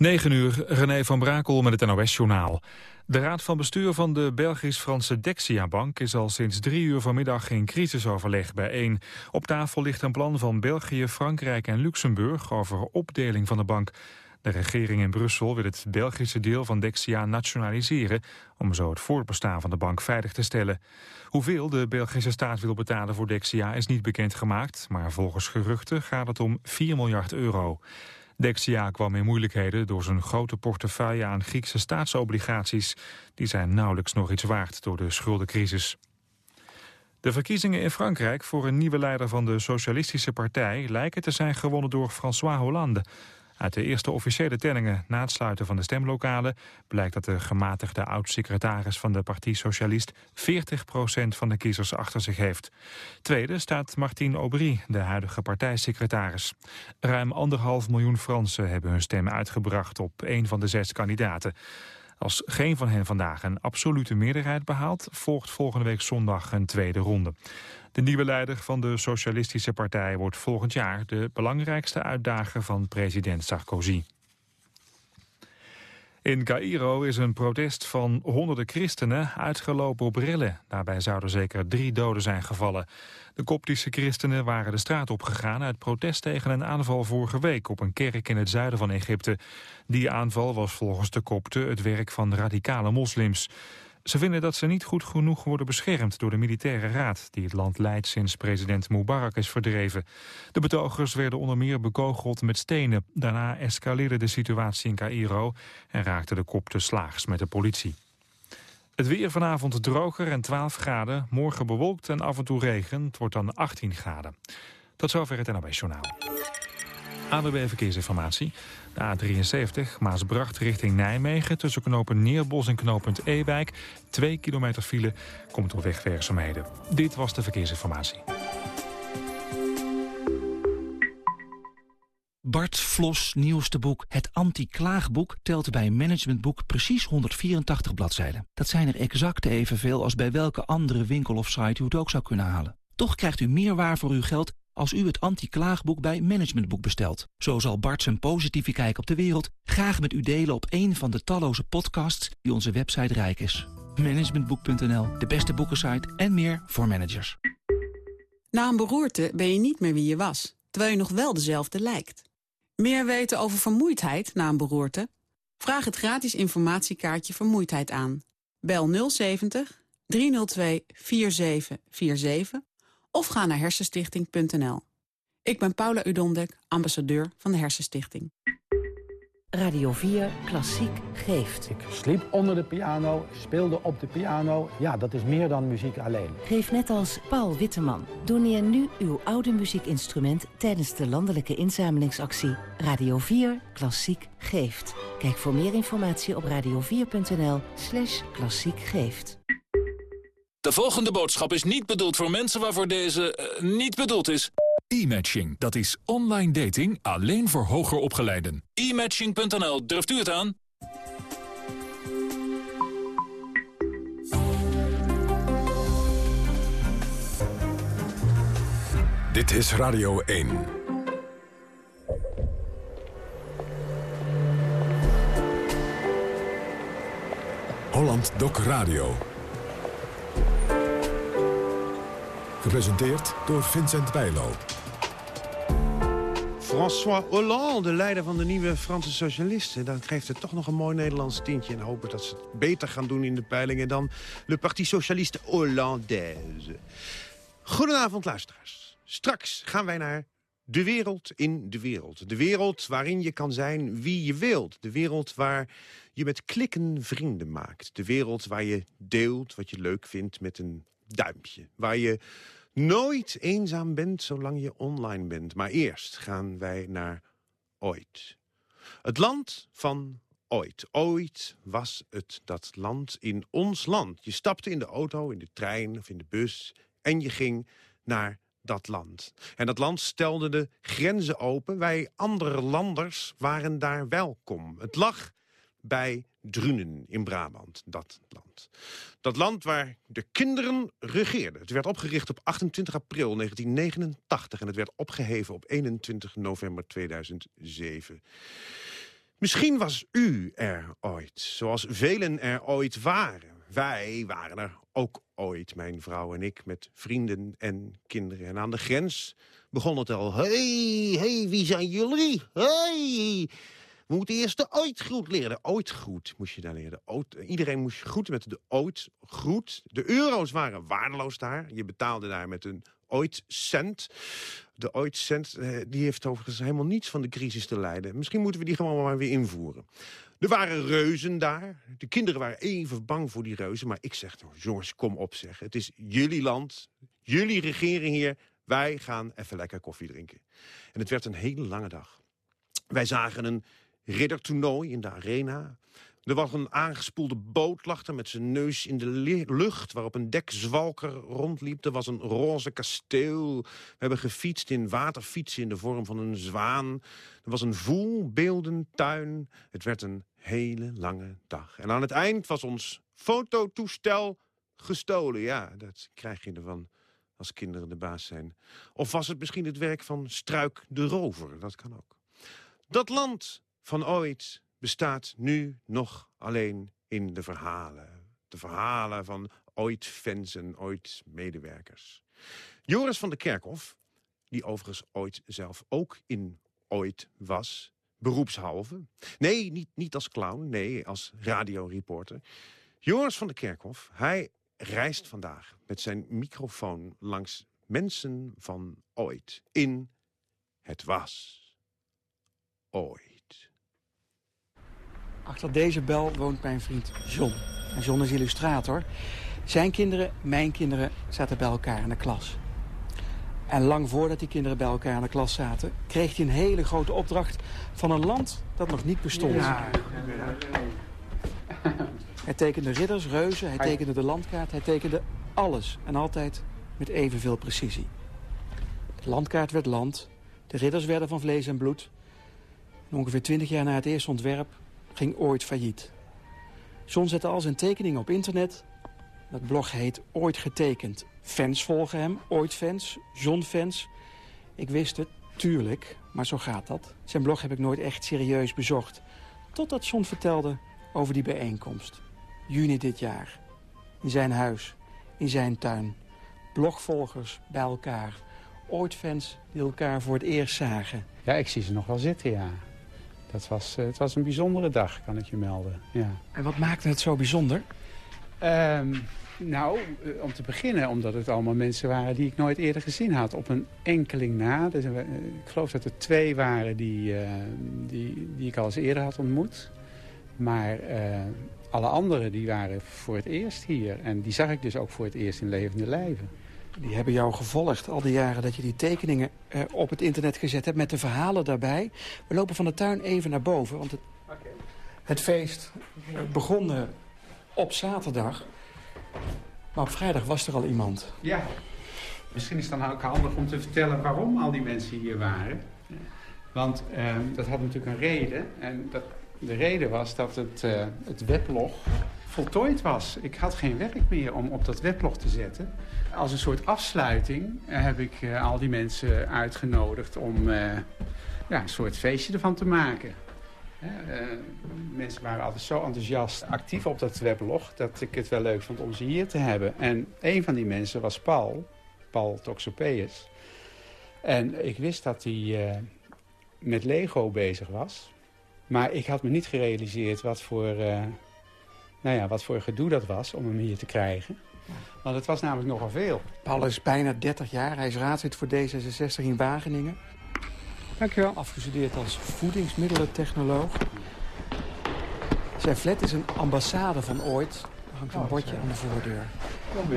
9 uur, René van Brakel met het NOS-journaal. De raad van bestuur van de Belgisch-Franse Dexia-bank... is al sinds drie uur vanmiddag in crisisoverleg bijeen. Op tafel ligt een plan van België, Frankrijk en Luxemburg... over opdeling van de bank. De regering in Brussel wil het Belgische deel van Dexia nationaliseren... om zo het voortbestaan van de bank veilig te stellen. Hoeveel de Belgische staat wil betalen voor Dexia is niet bekendgemaakt... maar volgens geruchten gaat het om 4 miljard euro. Dexia kwam in moeilijkheden door zijn grote portefeuille aan Griekse staatsobligaties. Die zijn nauwelijks nog iets waard door de schuldencrisis. De verkiezingen in Frankrijk voor een nieuwe leider van de Socialistische Partij lijken te zijn gewonnen door François Hollande. Uit de eerste officiële tellingen na het sluiten van de stemlokalen... blijkt dat de gematigde oud-secretaris van de Partie Socialist... 40% van de kiezers achter zich heeft. Tweede staat Martine Aubry, de huidige partijsecretaris. Ruim anderhalf miljoen Fransen hebben hun stem uitgebracht... op een van de zes kandidaten. Als geen van hen vandaag een absolute meerderheid behaalt... volgt volgende week zondag een tweede ronde. De nieuwe leider van de Socialistische Partij wordt volgend jaar de belangrijkste uitdager van president Sarkozy. In Cairo is een protest van honderden christenen uitgelopen op rillen. Daarbij zouden zeker drie doden zijn gevallen. De koptische christenen waren de straat opgegaan uit protest tegen een aanval vorige week op een kerk in het zuiden van Egypte. Die aanval was volgens de kopten het werk van radicale moslims. Ze vinden dat ze niet goed genoeg worden beschermd door de militaire raad... die het land leidt sinds president Mubarak is verdreven. De betogers werden onder meer bekogeld met stenen. Daarna escaleerde de situatie in Cairo... en raakte de kop te slaags met de politie. Het weer vanavond droger en 12 graden. Morgen bewolkt en af en toe regen. Het wordt dan 18 graden. Tot zover het NOS Journaal. AWB Verkeersinformatie. De A73 Maasbracht richting Nijmegen tussen knopen Neerbos en knooppunt Ewijk. Twee kilometer file komt door wegwerkzaamheden. Dit was de verkeersinformatie. Bart Vlos nieuwste boek Het Anti-Klaagboek telt bij Managementboek precies 184 bladzijden. Dat zijn er exact evenveel als bij welke andere winkel of site u het ook zou kunnen halen. Toch krijgt u meer waar voor uw geld als u het anti-klaagboek bij Managementboek bestelt. Zo zal Bart zijn positieve kijk op de wereld graag met u delen op een van de talloze podcasts die onze website rijk is. Managementboek.nl, de beste boekensite en meer voor managers. Na een beroerte ben je niet meer wie je was, terwijl je nog wel dezelfde lijkt. Meer weten over vermoeidheid na een beroerte? Vraag het gratis informatiekaartje Vermoeidheid aan. Bel 070 302 4747 of ga naar hersenstichting.nl. Ik ben Paula Udondek, ambassadeur van de Hersenstichting. Radio 4 Klassiek geeft. Ik sliep onder de piano, speelde op de piano. Ja, dat is meer dan muziek alleen. Geef net als Paul Witteman. Doneer nu uw oude muziekinstrument tijdens de landelijke inzamelingsactie Radio 4 Klassiek geeft. Kijk voor meer informatie op radio4.nl slash klassiek geeft. De volgende boodschap is niet bedoeld voor mensen waarvoor deze uh, niet bedoeld is. E-matching, dat is online dating alleen voor hoger opgeleiden. E-matching.nl, durft u het aan? Dit is Radio 1. Holland Doc Radio. Gepresenteerd door Vincent Bijlo. François Hollande, leider van de nieuwe Franse socialisten. Dat geeft het toch nog een mooi Nederlands tintje. En hopen dat ze het beter gaan doen in de peilingen dan Le Parti Socialiste Hollandaise. Goedenavond, luisteraars. Straks gaan wij naar de wereld in de wereld. De wereld waarin je kan zijn wie je wilt. De wereld waar je met klikken vrienden maakt. De wereld waar je deelt wat je leuk vindt met een duimpje. Waar je nooit eenzaam bent zolang je online bent. Maar eerst gaan wij naar ooit. Het land van ooit. Ooit was het dat land in ons land. Je stapte in de auto, in de trein of in de bus... en je ging naar dat land. En dat land stelde de grenzen open. Wij andere landers waren daar welkom. Het lag bij Drunen in Brabant, dat land. Dat land waar de kinderen regeerden. Het werd opgericht op 28 april 1989 en het werd opgeheven op 21 november 2007. Misschien was u er ooit, zoals velen er ooit waren. Wij waren er ook ooit, mijn vrouw en ik, met vrienden en kinderen. En aan de grens begon het al. hey, hey, wie zijn jullie? hey, we moeten eerst de ooitgroet leren. De ooitgroet moest je daar leren. Ooit, iedereen moest groeten met de ooitgroet. De euro's waren waardeloos daar. Je betaalde daar met een ooitcent. De ooitcent eh, die heeft overigens helemaal niets van de crisis te lijden. Misschien moeten we die gewoon maar weer invoeren. Er waren reuzen daar. De kinderen waren even bang voor die reuzen. Maar ik zeg, nou, jongens, kom op zeg. Het is jullie land. Jullie regering hier. Wij gaan even lekker koffie drinken. En het werd een hele lange dag. Wij zagen een riddertoernooi in de arena. Er was een aangespoelde boot, lag er met zijn neus in de lucht... waarop een dekzwalker rondliep. Er was een roze kasteel. We hebben gefietst in waterfietsen in de vorm van een zwaan. Er was een voelbeeldentuin. Het werd een hele lange dag. En aan het eind was ons fototoestel gestolen. Ja, dat krijg je ervan als kinderen de baas zijn. Of was het misschien het werk van Struik de Rover? Dat kan ook. Dat land van ooit bestaat nu nog alleen in de verhalen. De verhalen van ooit fans en ooit medewerkers. Joris van der Kerkhof, die overigens ooit zelf ook in ooit was, beroepshalve. Nee, niet, niet als clown, nee, als radioreporter. Joris van der Kerkhof, hij reist vandaag met zijn microfoon langs mensen van ooit. In Het Was Ooit. Achter deze bel woont mijn vriend John. En John is illustrator. Zijn kinderen, mijn kinderen, zaten bij elkaar in de klas. En lang voordat die kinderen bij elkaar in de klas zaten... kreeg hij een hele grote opdracht van een land dat nog niet bestond. Hij tekende ridders, reuzen, hij tekende de landkaart, hij tekende alles. En altijd met evenveel precisie. De landkaart werd land, de ridders werden van vlees en bloed. En ongeveer twintig jaar na het eerste ontwerp ging ooit failliet. John zette al zijn tekeningen op internet. Dat blog heet Ooit Getekend. Fans volgen hem, ooit fans, John fans. Ik wist het, tuurlijk, maar zo gaat dat. Zijn blog heb ik nooit echt serieus bezocht. Totdat John vertelde over die bijeenkomst. Juni dit jaar. In zijn huis, in zijn tuin. Blogvolgers bij elkaar. Ooit fans die elkaar voor het eerst zagen. Ja, ik zie ze nog wel zitten, ja. Dat was, eh, het was een bijzondere dag, kan ik je melden. Ja. En wat maakte het zo bijzonder? Ehm, nou, eh, om te beginnen omdat het allemaal mensen waren die ik nooit eerder gezien had. Op een enkeling na. Dus, uh, ik geloof dat er twee waren die, die, die ik al eens eerder had ontmoet. Maar alle anderen die waren voor het eerst hier. En die zag ik dus ook voor het eerst in levende lijven. Die hebben jou gevolgd al die jaren dat je die tekeningen uh, op het internet gezet hebt... met de verhalen daarbij. We lopen van de tuin even naar boven, want het, het feest begon uh, op zaterdag. Maar op vrijdag was er al iemand. Ja, misschien is het dan ook handig om te vertellen waarom al die mensen hier waren. Want uh, dat had natuurlijk een reden. En dat, de reden was dat het, uh, het weblog voltooid was. Ik had geen werk meer om op dat weblog te zetten. Als een soort afsluiting eh, heb ik uh, al die mensen uitgenodigd om uh, ja, een soort feestje ervan te maken. mensen waren altijd zo enthousiast actief op dat weblog... dat ik het wel leuk vond om ze hier te hebben. En een van die mensen was Paul, Paul Toxopeus. En ik wist dat hij met Lego bezig was. Maar ik had me niet gerealiseerd wat voor, nou ja, wat voor gedoe dat was om hem hier te krijgen... Want het was namelijk nogal veel. Paul is bijna 30 jaar. Hij is raadslid voor D66 in Wageningen. Dankjewel. Afgestudeerd als voedingsmiddelentechnoloog. Zijn flat is een ambassade van ooit. Er hangt een oh, bordje aan de voordeur.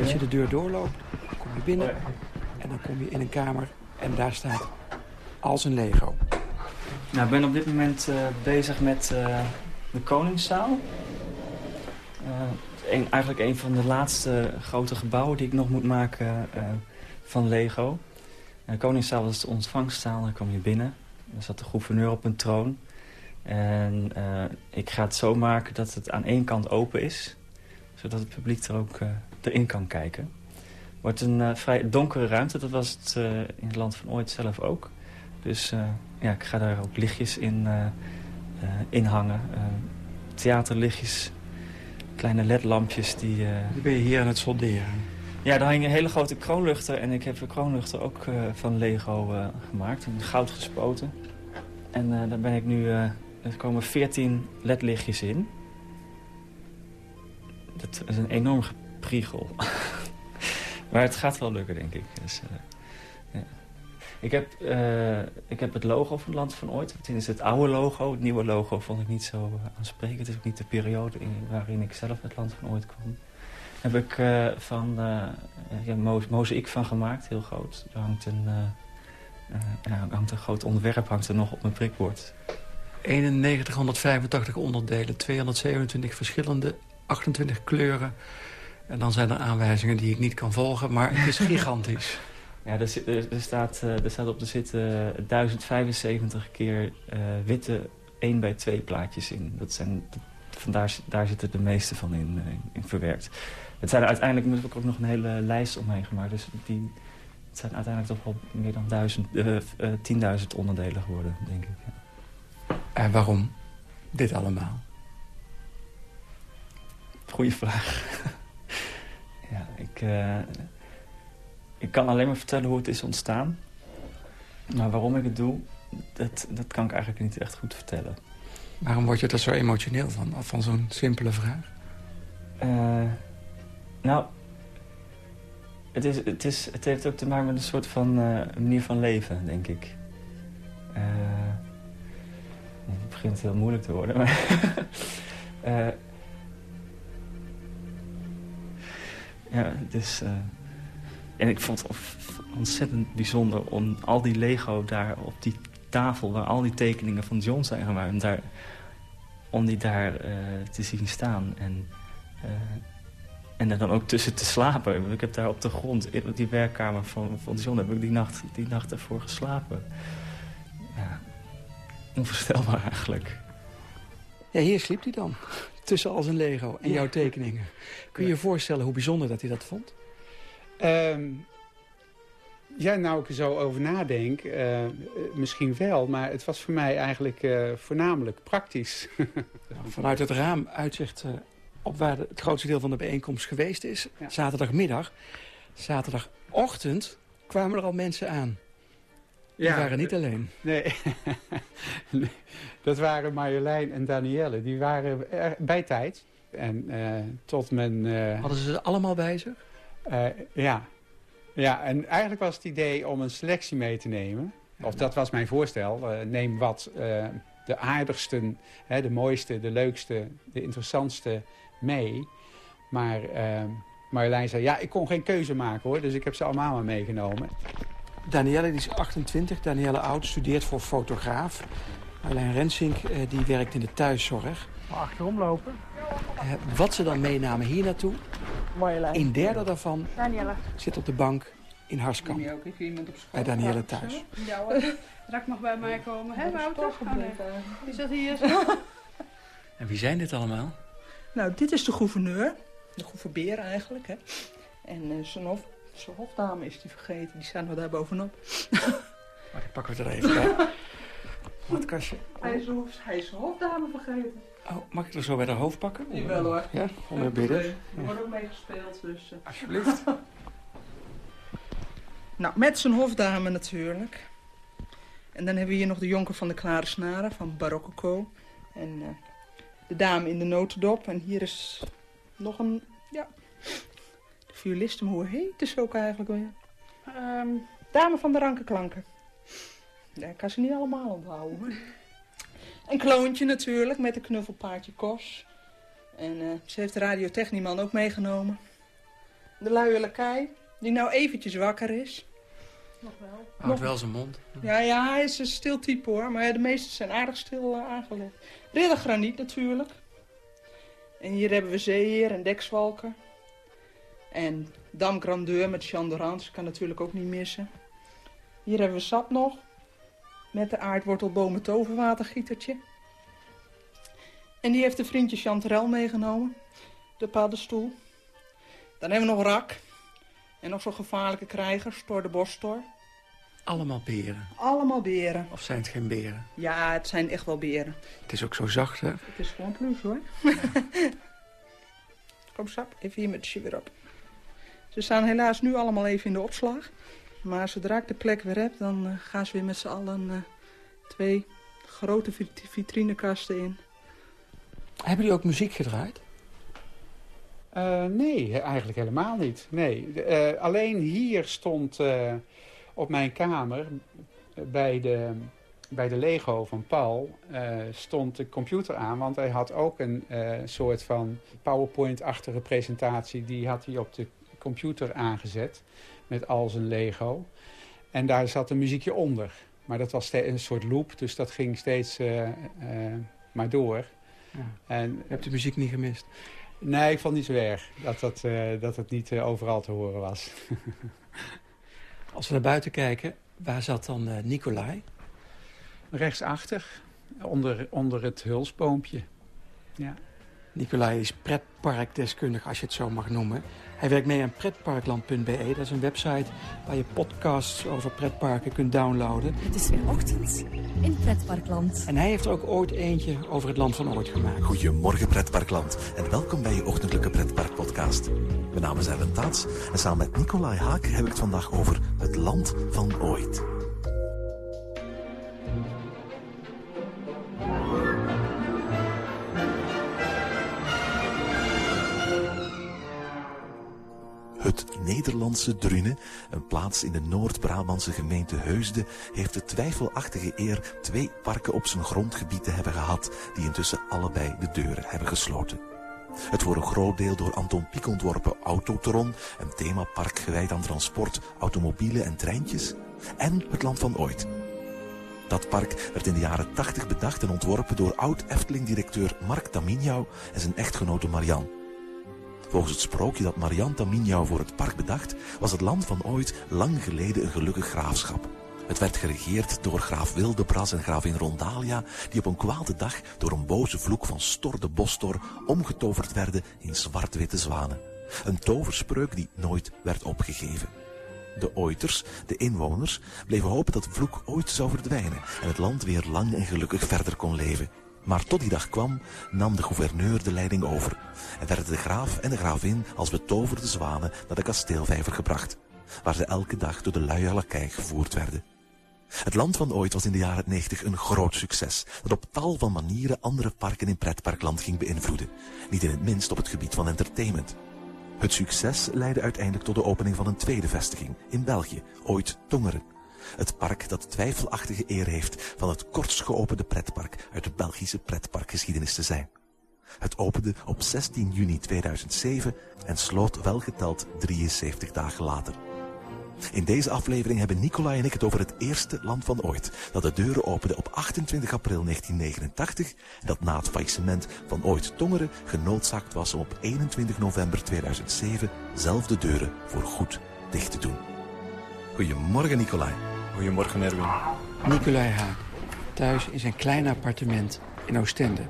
Als je de deur doorloopt, kom je binnen. En dan kom je in een kamer en daar staat als een Lego. Nou, ik ben op dit moment uh, bezig met uh, de Koningszaal. Uh, eigenlijk een van de laatste grote gebouwen die ik nog moet maken uh, van Lego. Uh, Koningszaal was de ontvangstzaal, daar kom je binnen. Er zat de gouverneur op een troon. En uh, ik ga het zo maken dat het aan één kant open is. Zodat het publiek er ook erin kan kijken. Wordt een vrij donkere ruimte, dat was het in het land van ooit zelf ook. Dus ja, ik ga daar ook lichtjes in inhangen. theaterlichtjes, kleine ledlampjes die... die ben je hier aan het solderen? Ja, daar hing een hele grote kroonluchter. En ik heb de kroonluchter ook van Lego gemaakt. In goud gespoten. En daar ben ik nu... er komen 14 ledlichtjes in. Dat is een enorm gepriegel. maar het gaat wel lukken, denk ik. Dus, ja. Ik heb, uh, ik heb het logo van Land van Ooit. Het is het oude logo. Het nieuwe logo vond ik niet zo aansprekend. Het is ook niet de periode in, waarin ik zelf met Land van Ooit kwam. Daar heb ik uh, van ja, mo mozaïek van gemaakt, heel groot. Er hangt een, ja, hangt een groot ontwerp hangt er nog op mijn prikbord. 9185 onderdelen, 227 verschillende, 28 kleuren. En dan zijn er aanwijzingen die ik niet kan volgen, maar het is gigantisch. Ja, er, er, er, staat, er staat op de zitten 1075 keer uh, witte 1 bij 2 plaatjes in. Dat zijn, vandaar, daar zitten de meeste van in, uh, in verwerkt. Het zijn uiteindelijk heb ik ook nog een hele lijst omheen gemaakt. Dus die, het zijn uiteindelijk toch wel meer dan duizend, uh, 10.000 onderdelen geworden, denk ik. Ja. En waarom dit allemaal? Goeie vraag. ja, ik ik kan alleen maar vertellen hoe het is ontstaan. Maar waarom ik het doe, dat, dat kan ik eigenlijk niet echt goed vertellen. Waarom word je er zo emotioneel van, van zo'n simpele vraag? Uh, nou, het, is, het, is, het heeft ook te maken met een soort van uh, manier van leven, denk ik. Uh, het begint heel moeilijk te worden, maar... ja, het is... En ik vond het ontzettend bijzonder om al die Lego daar op die tafel... waar al die tekeningen van John zijn gemaakt... Daar, om die daar uh, te zien staan. En, uh, en er dan ook tussen te slapen. Ik heb daar op de grond, in die werkkamer van, van John... heb ik die nacht, die nacht ervoor geslapen. Ja, onvoorstelbaar eigenlijk. Ja, hier sliep hij dan. Tussen al zijn Lego en jouw tekeningen. Kun je je voorstellen hoe bijzonder dat hij dat vond? Um, ja, nou ik er zo over nadenk, uh, misschien wel. Maar het was voor mij eigenlijk uh, voornamelijk praktisch. Vanuit het raam uitzicht uh, op waar het grootste deel van de bijeenkomst geweest is. Ja. Zaterdagmiddag. Zaterdagochtend kwamen er al mensen aan. Die ja, waren niet alleen. Nee. nee. dat waren Marjolein en Danielle. Die waren bij tijd. En tot men... Hadden ze ze allemaal bij zich? Uh, ja. ja, en eigenlijk was het idee om een selectie mee te nemen. Of dat was mijn voorstel. Uh, neem wat uh, de aardigsten, hè, de mooiste, de leukste, de interessantste mee. Maar Marjolein zei, ja, ik kon geen keuze maken hoor. Dus ik heb ze allemaal maar meegenomen. Danielle die is 28. Danielle Oud studeert voor fotograaf. Marjolein Rensink die werkt in de thuiszorg. Achterom lopen. wat ze dan meenamen hier naartoe, Marjolein. Een derde daarvan Danielle. zit op de bank in Harskamp. Ook even iemand op school? Bij Danielle thuis. Ja hoor. Rak mag bij mij komen. Hé Wouter? Is dat hier? en wie zijn dit allemaal? Nou, dit is de gouverneur. De gouverneur eigenlijk. Hè. En uh, zijn, hof, zijn hofdame is die vergeten. Die staan we daar bovenop. maar die pakken we er even bij. Wat kastje? Hij is, hij is zijn hofdame vergeten. Oh, mag ik er zo bij de hoofd pakken? Jawel hoor. Ja, onder bidden. Er wordt ook meegespeeld, dus... Uh. Alsjeblieft. nou, met zijn hofdame natuurlijk. En dan hebben we hier nog de jonker van de Klare Snaren van Barocco. En uh, de dame in de notendop. En hier is nog een, ja, de violiste, maar hoe heet ze ook eigenlijk weer? Um, dame van de Rankenklanken. Ja, ik kan ze niet allemaal onthouden hoor. Een kloontje natuurlijk, met een knuffelpaardje Kos. En uh, ze heeft de radiotechnieman ook meegenomen. De luie lakai, die nou eventjes wakker is. Nog wel. Houdt wel zijn mond. Ja, ja, hij is een stil type hoor. Maar de meeste zijn aardig stil uh, aangelegd. Riddergraniet natuurlijk. En hier hebben we zeeheer en dekswalken. En damgrandeur met Jean Dorans, kan natuurlijk ook niet missen. Hier hebben we sap nog met de aardwortelbomen toverwatergietertje. En die heeft de vriendje Chanterelle meegenomen. De paddenstoel. Dan hebben we nog Rak. En nog zo'n gevaarlijke krijger, Stor de Bostor. allemaal beren? Allemaal beren. Of zijn het geen beren? Ja, het zijn echt wel beren. Het is ook zo zacht, hè? Het is gewoon plus, hoor. Kom, Sap, even hier met de weer op. Ze staan helaas nu allemaal even in de opslag. Maar zodra ik de plek weer heb, dan uh, gaan ze weer met z'n allen uh, twee grote vitrinekasten in. Hebben jullie ook muziek gedraaid? Uh, nee, eigenlijk helemaal niet. Nee. alleen hier stond op mijn kamer bij de, bij de Lego van Paul stond de computer aan. Want hij had ook een soort van PowerPoint-achtige presentatie. Die had hij op de computer aangezet met al zijn Lego. En daar zat een muziekje onder. Maar dat was een soort loop, dus dat ging steeds uh, uh, maar door. Ja. En, Je hebt de muziek niet gemist? Nee, ik vond niet zo erg dat, dat, uh, dat het niet overal te horen was. Als we naar buiten kijken, waar zat dan Nicolai? Rechtsachter, onder, onder het hulsboompje. Ja. Nicolai is pretparkdeskundig, als je het zo mag noemen. Hij werkt mee aan pretparkland.be. Dat is een website waar je podcasts over pretparken kunt downloaden. Het is weer ochtend in Pretparkland. En hij heeft er ook ooit eentje over het land van ooit gemaakt. Goedemorgen Pretparkland en welkom bij je ochtendelijke pretparkpodcast. Mijn naam is Erwin Taats en samen met Nicolai Haak heb ik het vandaag over het land van ooit. Het Nederlandse Drunen, een plaats in de Noord-Brabantse gemeente Heusden, heeft de twijfelachtige eer twee parken op zijn grondgebied te hebben gehad, die intussen allebei de deuren hebben gesloten. Het voor een groot deel door Anton Pieck ontworpen Autotron, een themapark gewijd aan transport, automobielen en treintjes, en het Land van Ooit. Dat park werd in de jaren 80 bedacht en ontworpen door oud-Efteling-directeur Mark Taminjau en zijn echtgenote Marianne. Volgens het sprookje dat Marianne Taminjau voor het park bedacht, was het land van ooit lang geleden een gelukkig graafschap. Het werd geregeerd door graaf Wildebras en gravin Rondalia, die op een kwade dag door een boze vloek van Stor de omgetoverd werden in zwart-witte zwanen. Een toverspreuk die nooit werd opgegeven. De ooiters, de inwoners, bleven hopen dat de vloek ooit zou verdwijnen en het land weer lang en gelukkig verder kon leven. Maar tot die dag kwam, nam de gouverneur de leiding over. En werden de graaf en de gravin als betoverde zwanen naar de kasteelvijver gebracht, waar ze elke dag door de luie lakij gevoerd werden. Het land van ooit was in de jaren 90 een groot succes, dat op tal van manieren andere parken in pretparkland ging beïnvloeden. Niet in het minst op het gebied van entertainment. Het succes leidde uiteindelijk tot de opening van een tweede vestiging in België, ooit Tongeren. Het park dat twijfelachtige eer heeft van het kortst geopende pretpark uit de Belgische pretparkgeschiedenis te zijn. Het opende op 16 juni 2007 en sloot welgeteld 73 dagen later. In deze aflevering hebben Nicolai en ik het over het eerste land van ooit, dat de deuren opende op 28 april 1989 en dat na het faillissement van ooit Tongeren genoodzaakt was om op 21 november 2007 zelf de deuren voor goed dicht te doen. Goedemorgen Nicolai. Goedemorgen Erwin. Nicolai Haak, thuis in zijn kleine appartement in Oostende.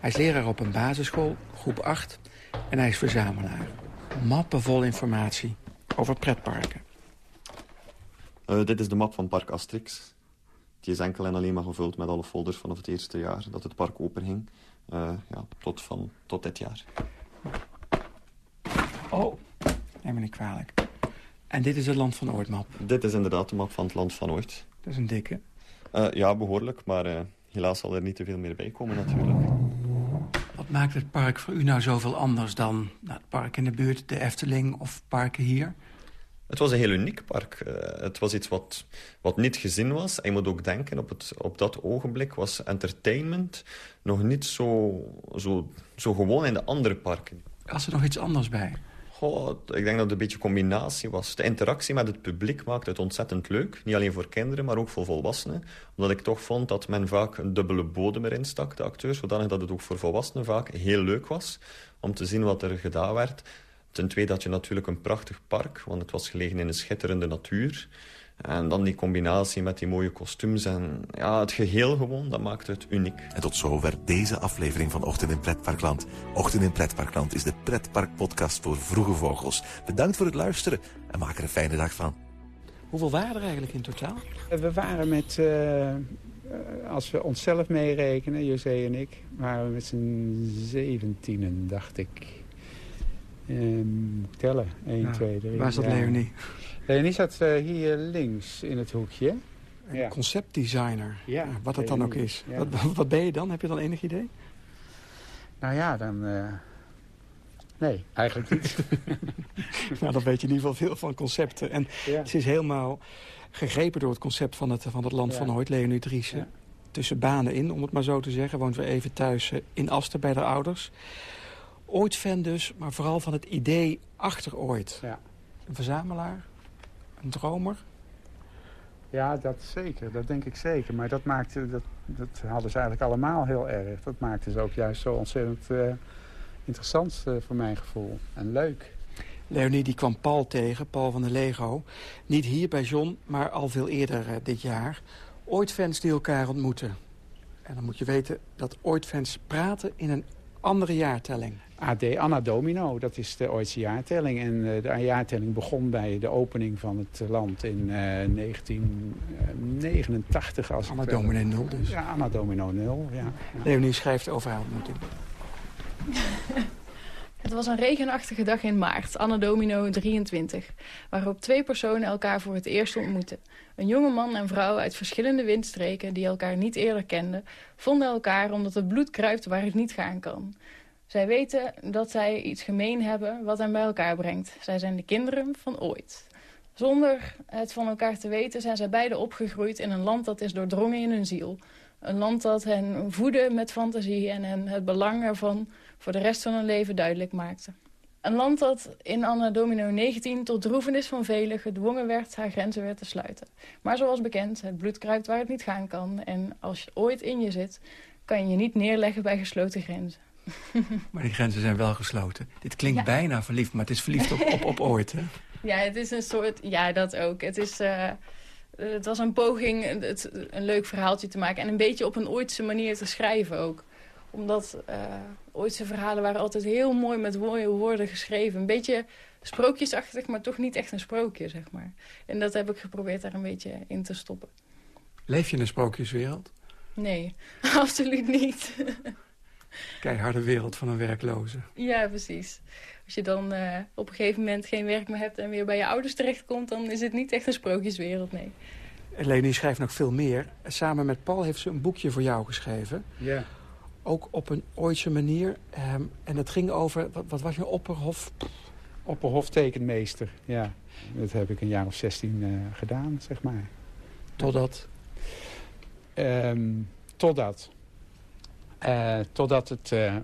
Hij is leraar op een basisschool, groep 8, en hij is verzamelaar. Mappen vol informatie over pretparken. Uh, dit is de map van Park Asterix. Die is enkel en alleen maar gevuld met alle folders vanaf het eerste jaar dat het park openging. Uh, ja, tot, van, tot dit jaar. Oh, neem me niet kwalijk. En dit is het Land van Ooit map? Dit is inderdaad de map van het Land van Ooit. Dat is een dikke. Uh, ja, behoorlijk. Maar uh, helaas zal er niet te veel meer bij komen natuurlijk. Wat maakt het park voor u nou zoveel anders dan nou, het park in de buurt, de Efteling of parken hier? Het was een heel uniek park. Uh, het was iets wat, wat niet gezien was. En je moet ook denken, op, het, op dat ogenblik was entertainment nog niet zo, zo, zo gewoon in de andere parken. Was er nog iets anders bij? Ik denk dat het een beetje combinatie was. De interactie met het publiek maakte het ontzettend leuk. Niet alleen voor kinderen, maar ook voor volwassenen. Omdat ik toch vond dat men vaak een dubbele bodem erin stak, de acteurs. Zodanig dat het ook voor volwassenen vaak heel leuk was om te zien wat er gedaan werd. Ten tweede had je natuurlijk een prachtig park, want het was gelegen in een schitterende natuur. En dan die combinatie met die mooie kostuums en ja, het geheel gewoon, dat maakt het uniek. En tot zover deze aflevering van Ochtend in Pretparkland. Ochtend in Pretparkland is de pretparkpodcast voor vroege vogels. Bedankt voor het luisteren en maak er een fijne dag van. Hoeveel waren er eigenlijk in totaal? We waren met, uh, als we onszelf meerekenen, José en ik, waren we met z'n zeventienen, dacht ik. Um, tellen, 1, ja, 2, 3. Waar zat ja. Leonie? Leonie zat uh, hier links in het hoekje. Een ja. conceptdesigner, ja, wat het dan ook is. Wat, wat, ben je dan? Heb je dan enig idee? Nou ja, dan... Uh, nee, eigenlijk niet. nou, dan weet je in ieder geval veel van concepten. En ze is helemaal gegrepen door het concept van het, van het land van ooit, Leonie Driessen. Tussen banen in, om het maar zo te zeggen. Woont we even thuis uh, in Aster bij de ouders. Ooit fan dus, maar vooral van het idee achter ooit. Ja. Een verzamelaar, een dromer. Ja, dat zeker. Dat denk ik zeker. Maar dat, maakte, dat, dat hadden ze eigenlijk allemaal heel erg. Dat maakte ze ook juist zo ontzettend uh, interessant uh, voor mijn gevoel. En leuk. Leonie die kwam Paul tegen, Paul van de Lego. Niet hier bij John, maar al veel eerder uh, dit jaar. Ooit fans die elkaar ontmoeten. En dan moet je weten dat ooit fans praten in een andere jaartelling. AD Anna Domino, dat is de ooitse jaartelling. En uh, de jaartelling begon bij de opening van het land in uh, 1989. Als Anna Domino 0 dus. Ja, Anna Domino 0, ja. ja. Leonie schrijft over haar ontmoeting. Het was een regenachtige dag in maart, Anno Domino 23, waarop twee personen elkaar voor het eerst ontmoetten. Een jonge man en vrouw uit verschillende windstreken die elkaar niet eerder kenden, vonden elkaar omdat het bloed kruipt waar het niet gaan kan. Zij weten dat zij iets gemeen hebben wat hen bij elkaar brengt. Zij zijn de kinderen van ooit. Zonder het van elkaar te weten zijn zij beiden opgegroeid in een land dat is doordrongen in hun ziel. Een land dat hen voedde met fantasie en hen het belang ervan voor de rest van hun leven duidelijk maakte. Een land dat in Anno Domino 19 tot droevenis van velen gedwongen werd haar grenzen weer te sluiten. Maar zoals bekend, het bloed kruipt waar het niet gaan kan. En als je ooit in je zit, kan je je niet neerleggen bij gesloten grenzen. Maar die grenzen zijn wel gesloten. Dit klinkt bijna verliefd, maar het is verliefd op, op, op ooit, hè? Ja, het is een soort... Ja, dat ook. Het is... Uh, het was een poging het, een leuk verhaaltje te maken. En een beetje op een ooitse manier te schrijven ook. Omdat uh, ooitse verhalen waren altijd heel mooi met mooie woorden geschreven. Een beetje sprookjesachtig, maar toch niet echt een sprookje, zeg maar. En dat heb ik geprobeerd daar een beetje in te stoppen. Leef je in een sprookjeswereld? Nee, absoluut niet. Keiharde wereld van een werkloze. Ja, precies. Als je dan uh, op een gegeven moment geen werk meer hebt... en weer bij je ouders terechtkomt... dan is het niet echt een sprookjeswereld, nee. Leni schrijft nog veel meer. Samen met Paul heeft ze een boekje voor jou geschreven. Ja. Ook op een ooitse manier. Um, en het ging over, wat, wat was je, opperhof? Opperhoftekenmeester, ja. Dat heb ik een jaar of zestien uh, gedaan, zeg maar. Totdat? Um, totdat. Uh, totdat het uh,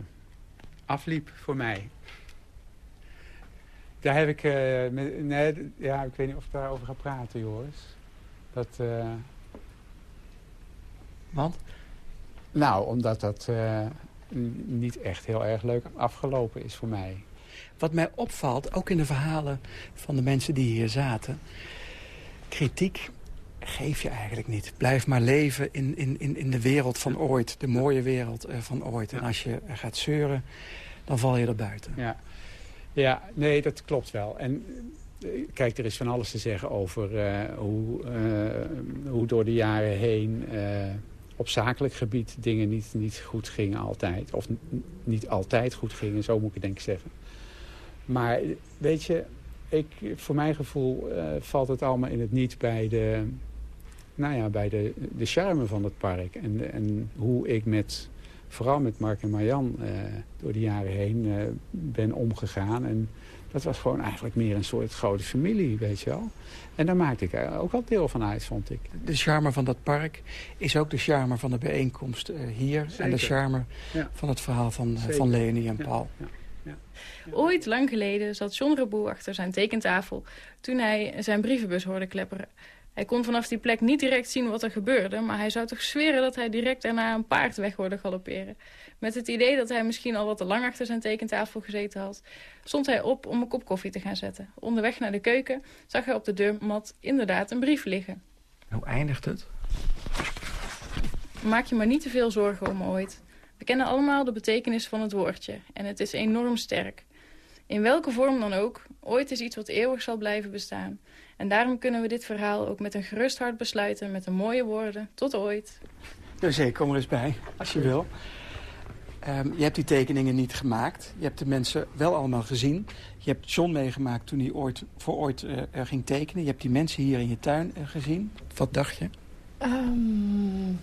afliep voor mij. Daar heb ik... Met, nee, ja, ik weet niet of ik daarover ga praten, Joris. Dat... Want? Nou, omdat dat niet echt heel erg leuk afgelopen is voor mij. Wat mij opvalt, ook in de verhalen van de mensen die hier zaten... kritiek geef je eigenlijk niet. Blijf maar leven in, in, in de wereld van ooit. De mooie wereld uh, van ooit. En als je gaat zeuren, dan val je er buiten. Ja, ja nee, dat klopt wel. En eh, kijk, er is van alles te zeggen over uh, hoe, uh, hoe door de jaren heen... op zakelijk gebied dingen niet, niet goed gingen altijd. Of niet altijd goed gingen, zo moet ik denk ik zeggen. Maar weet je, ik, voor mijn gevoel uh, valt het allemaal in het niet bij de, nou ja, bij de, de charme van het park. En, en hoe ik met, vooral met Mark en Marjan uh, door de jaren heen uh, ben omgegaan. En dat was gewoon eigenlijk meer een soort grote familie, weet je wel. En daar maakte ik ook wel deel van uit, vond ik. De charme van dat park is ook de charme van de bijeenkomst uh, hier. Zeker. En de charme ja. van het verhaal van, van Leni en Paul. Ja. Ja. Ooit, lang geleden, zat John Reboe achter zijn tekentafel... toen hij zijn brievenbus hoorde klepperen. Hij kon vanaf die plek niet direct zien wat er gebeurde... maar hij zou toch zweren dat hij direct daarna een paard weg hoorde galopperen. Met het idee dat hij misschien al wat te lang achter zijn tekentafel gezeten had... stond hij op om een kop koffie te gaan zetten. Onderweg naar de keuken zag hij op de deurmat inderdaad een brief liggen. Hoe eindigt het? Maak je maar niet te veel zorgen om ooit. We kennen allemaal de betekenis van het woordje en het is enorm sterk. In welke vorm dan ook, ooit is iets wat eeuwig zal blijven bestaan. En daarom kunnen we dit verhaal ook met een gerust hart besluiten... met de mooie woorden, tot ooit. José, kom er eens bij, als je wil. Um, je hebt die tekeningen niet gemaakt. Je hebt de mensen wel allemaal gezien. Je hebt John meegemaakt toen hij ooit, voor ooit uh, ging tekenen. Je hebt die mensen hier in je tuin uh, gezien. Wat dacht je? Um,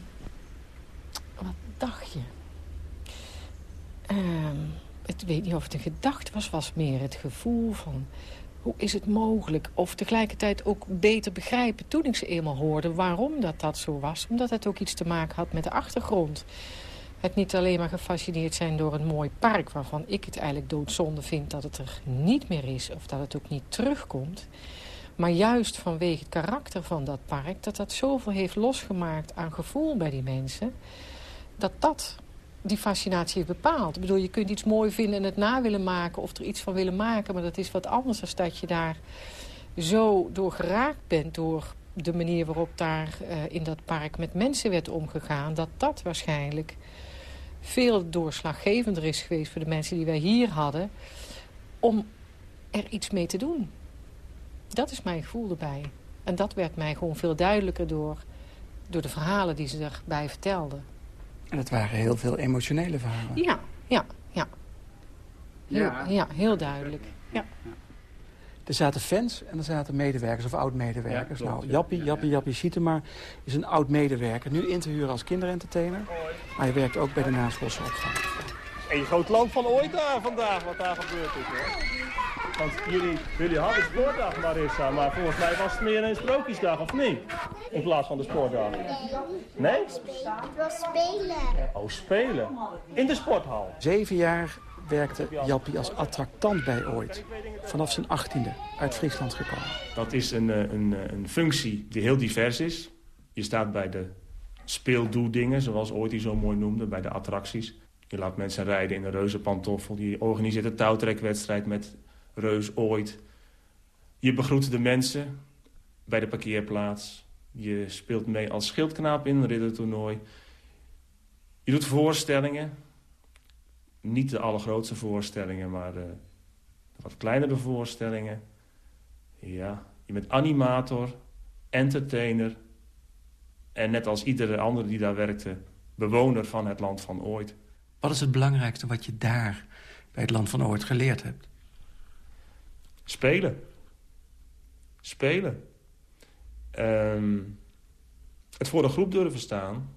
wat dacht je? Um, ik weet niet of het een gedachte was. was meer het gevoel van... hoe is het mogelijk? Of tegelijkertijd ook beter begrijpen toen ik ze eenmaal hoorde... waarom dat dat zo was. Omdat het ook iets te maken had met de achtergrond het niet alleen maar gefascineerd zijn door een mooi park... waarvan ik het eigenlijk doodzonde vind dat het er niet meer is... of dat het ook niet terugkomt. Maar juist vanwege het karakter van dat park... dat dat zoveel heeft losgemaakt aan gevoel bij die mensen... dat dat die fascinatie heeft bepaald. Ik bedoel, je kunt iets mooi vinden en het na willen maken... of er iets van willen maken, maar dat is wat anders... dan dat je daar zo door geraakt bent... door de manier waarop daar uh, in dat park met mensen werd omgegaan... dat dat waarschijnlijk veel doorslaggevender is geweest voor de mensen die wij hier hadden... om er iets mee te doen. Dat is mijn gevoel erbij. En dat werd mij gewoon veel duidelijker door, door de verhalen die ze erbij vertelden. En het waren heel veel emotionele verhalen. Ja, ja, ja. Heel, ja. ja, heel duidelijk. Ja. Er zaten fans en er zaten medewerkers of oud-medewerkers. Ja, nou, Jappie, Jappie, Jappie Sietema is een oud-medewerker. Nu in te huren als kinderentertainer. Maar hij werkt ook bij de naschoolse opvang. Een groot land van ooit daar vandaag, wat daar gebeurd is. Hoor. Want jullie, jullie hadden sportdag, Marissa, maar volgens mij was het meer een sprookjesdag, of niet? In plaats van de sportdag. Nee? Het was spelen. Oh, spelen. In de sporthal. Zeven jaar werkte Jappie als attractant bij ooit. Vanaf zijn achttiende uit Friesland gekomen. Dat is een, een, een functie die heel divers is. Je staat bij de speeldoedingen, zoals ooit die zo mooi noemde, bij de attracties. Je laat mensen rijden in een reuzenpantoffel. Je organiseert een touwtrekwedstrijd met reus ooit. Je begroet de mensen bij de parkeerplaats. Je speelt mee als schildknaap in een riddertoernooi. Je doet voorstellingen niet de allergrootste voorstellingen, maar de, wat kleinere voorstellingen. Ja, je bent animator, entertainer... en net als iedere andere die daar werkte... bewoner van het land van ooit. Wat is het belangrijkste wat je daar bij het land van ooit geleerd hebt? Spelen. Spelen. Um, het voor een groep durven staan.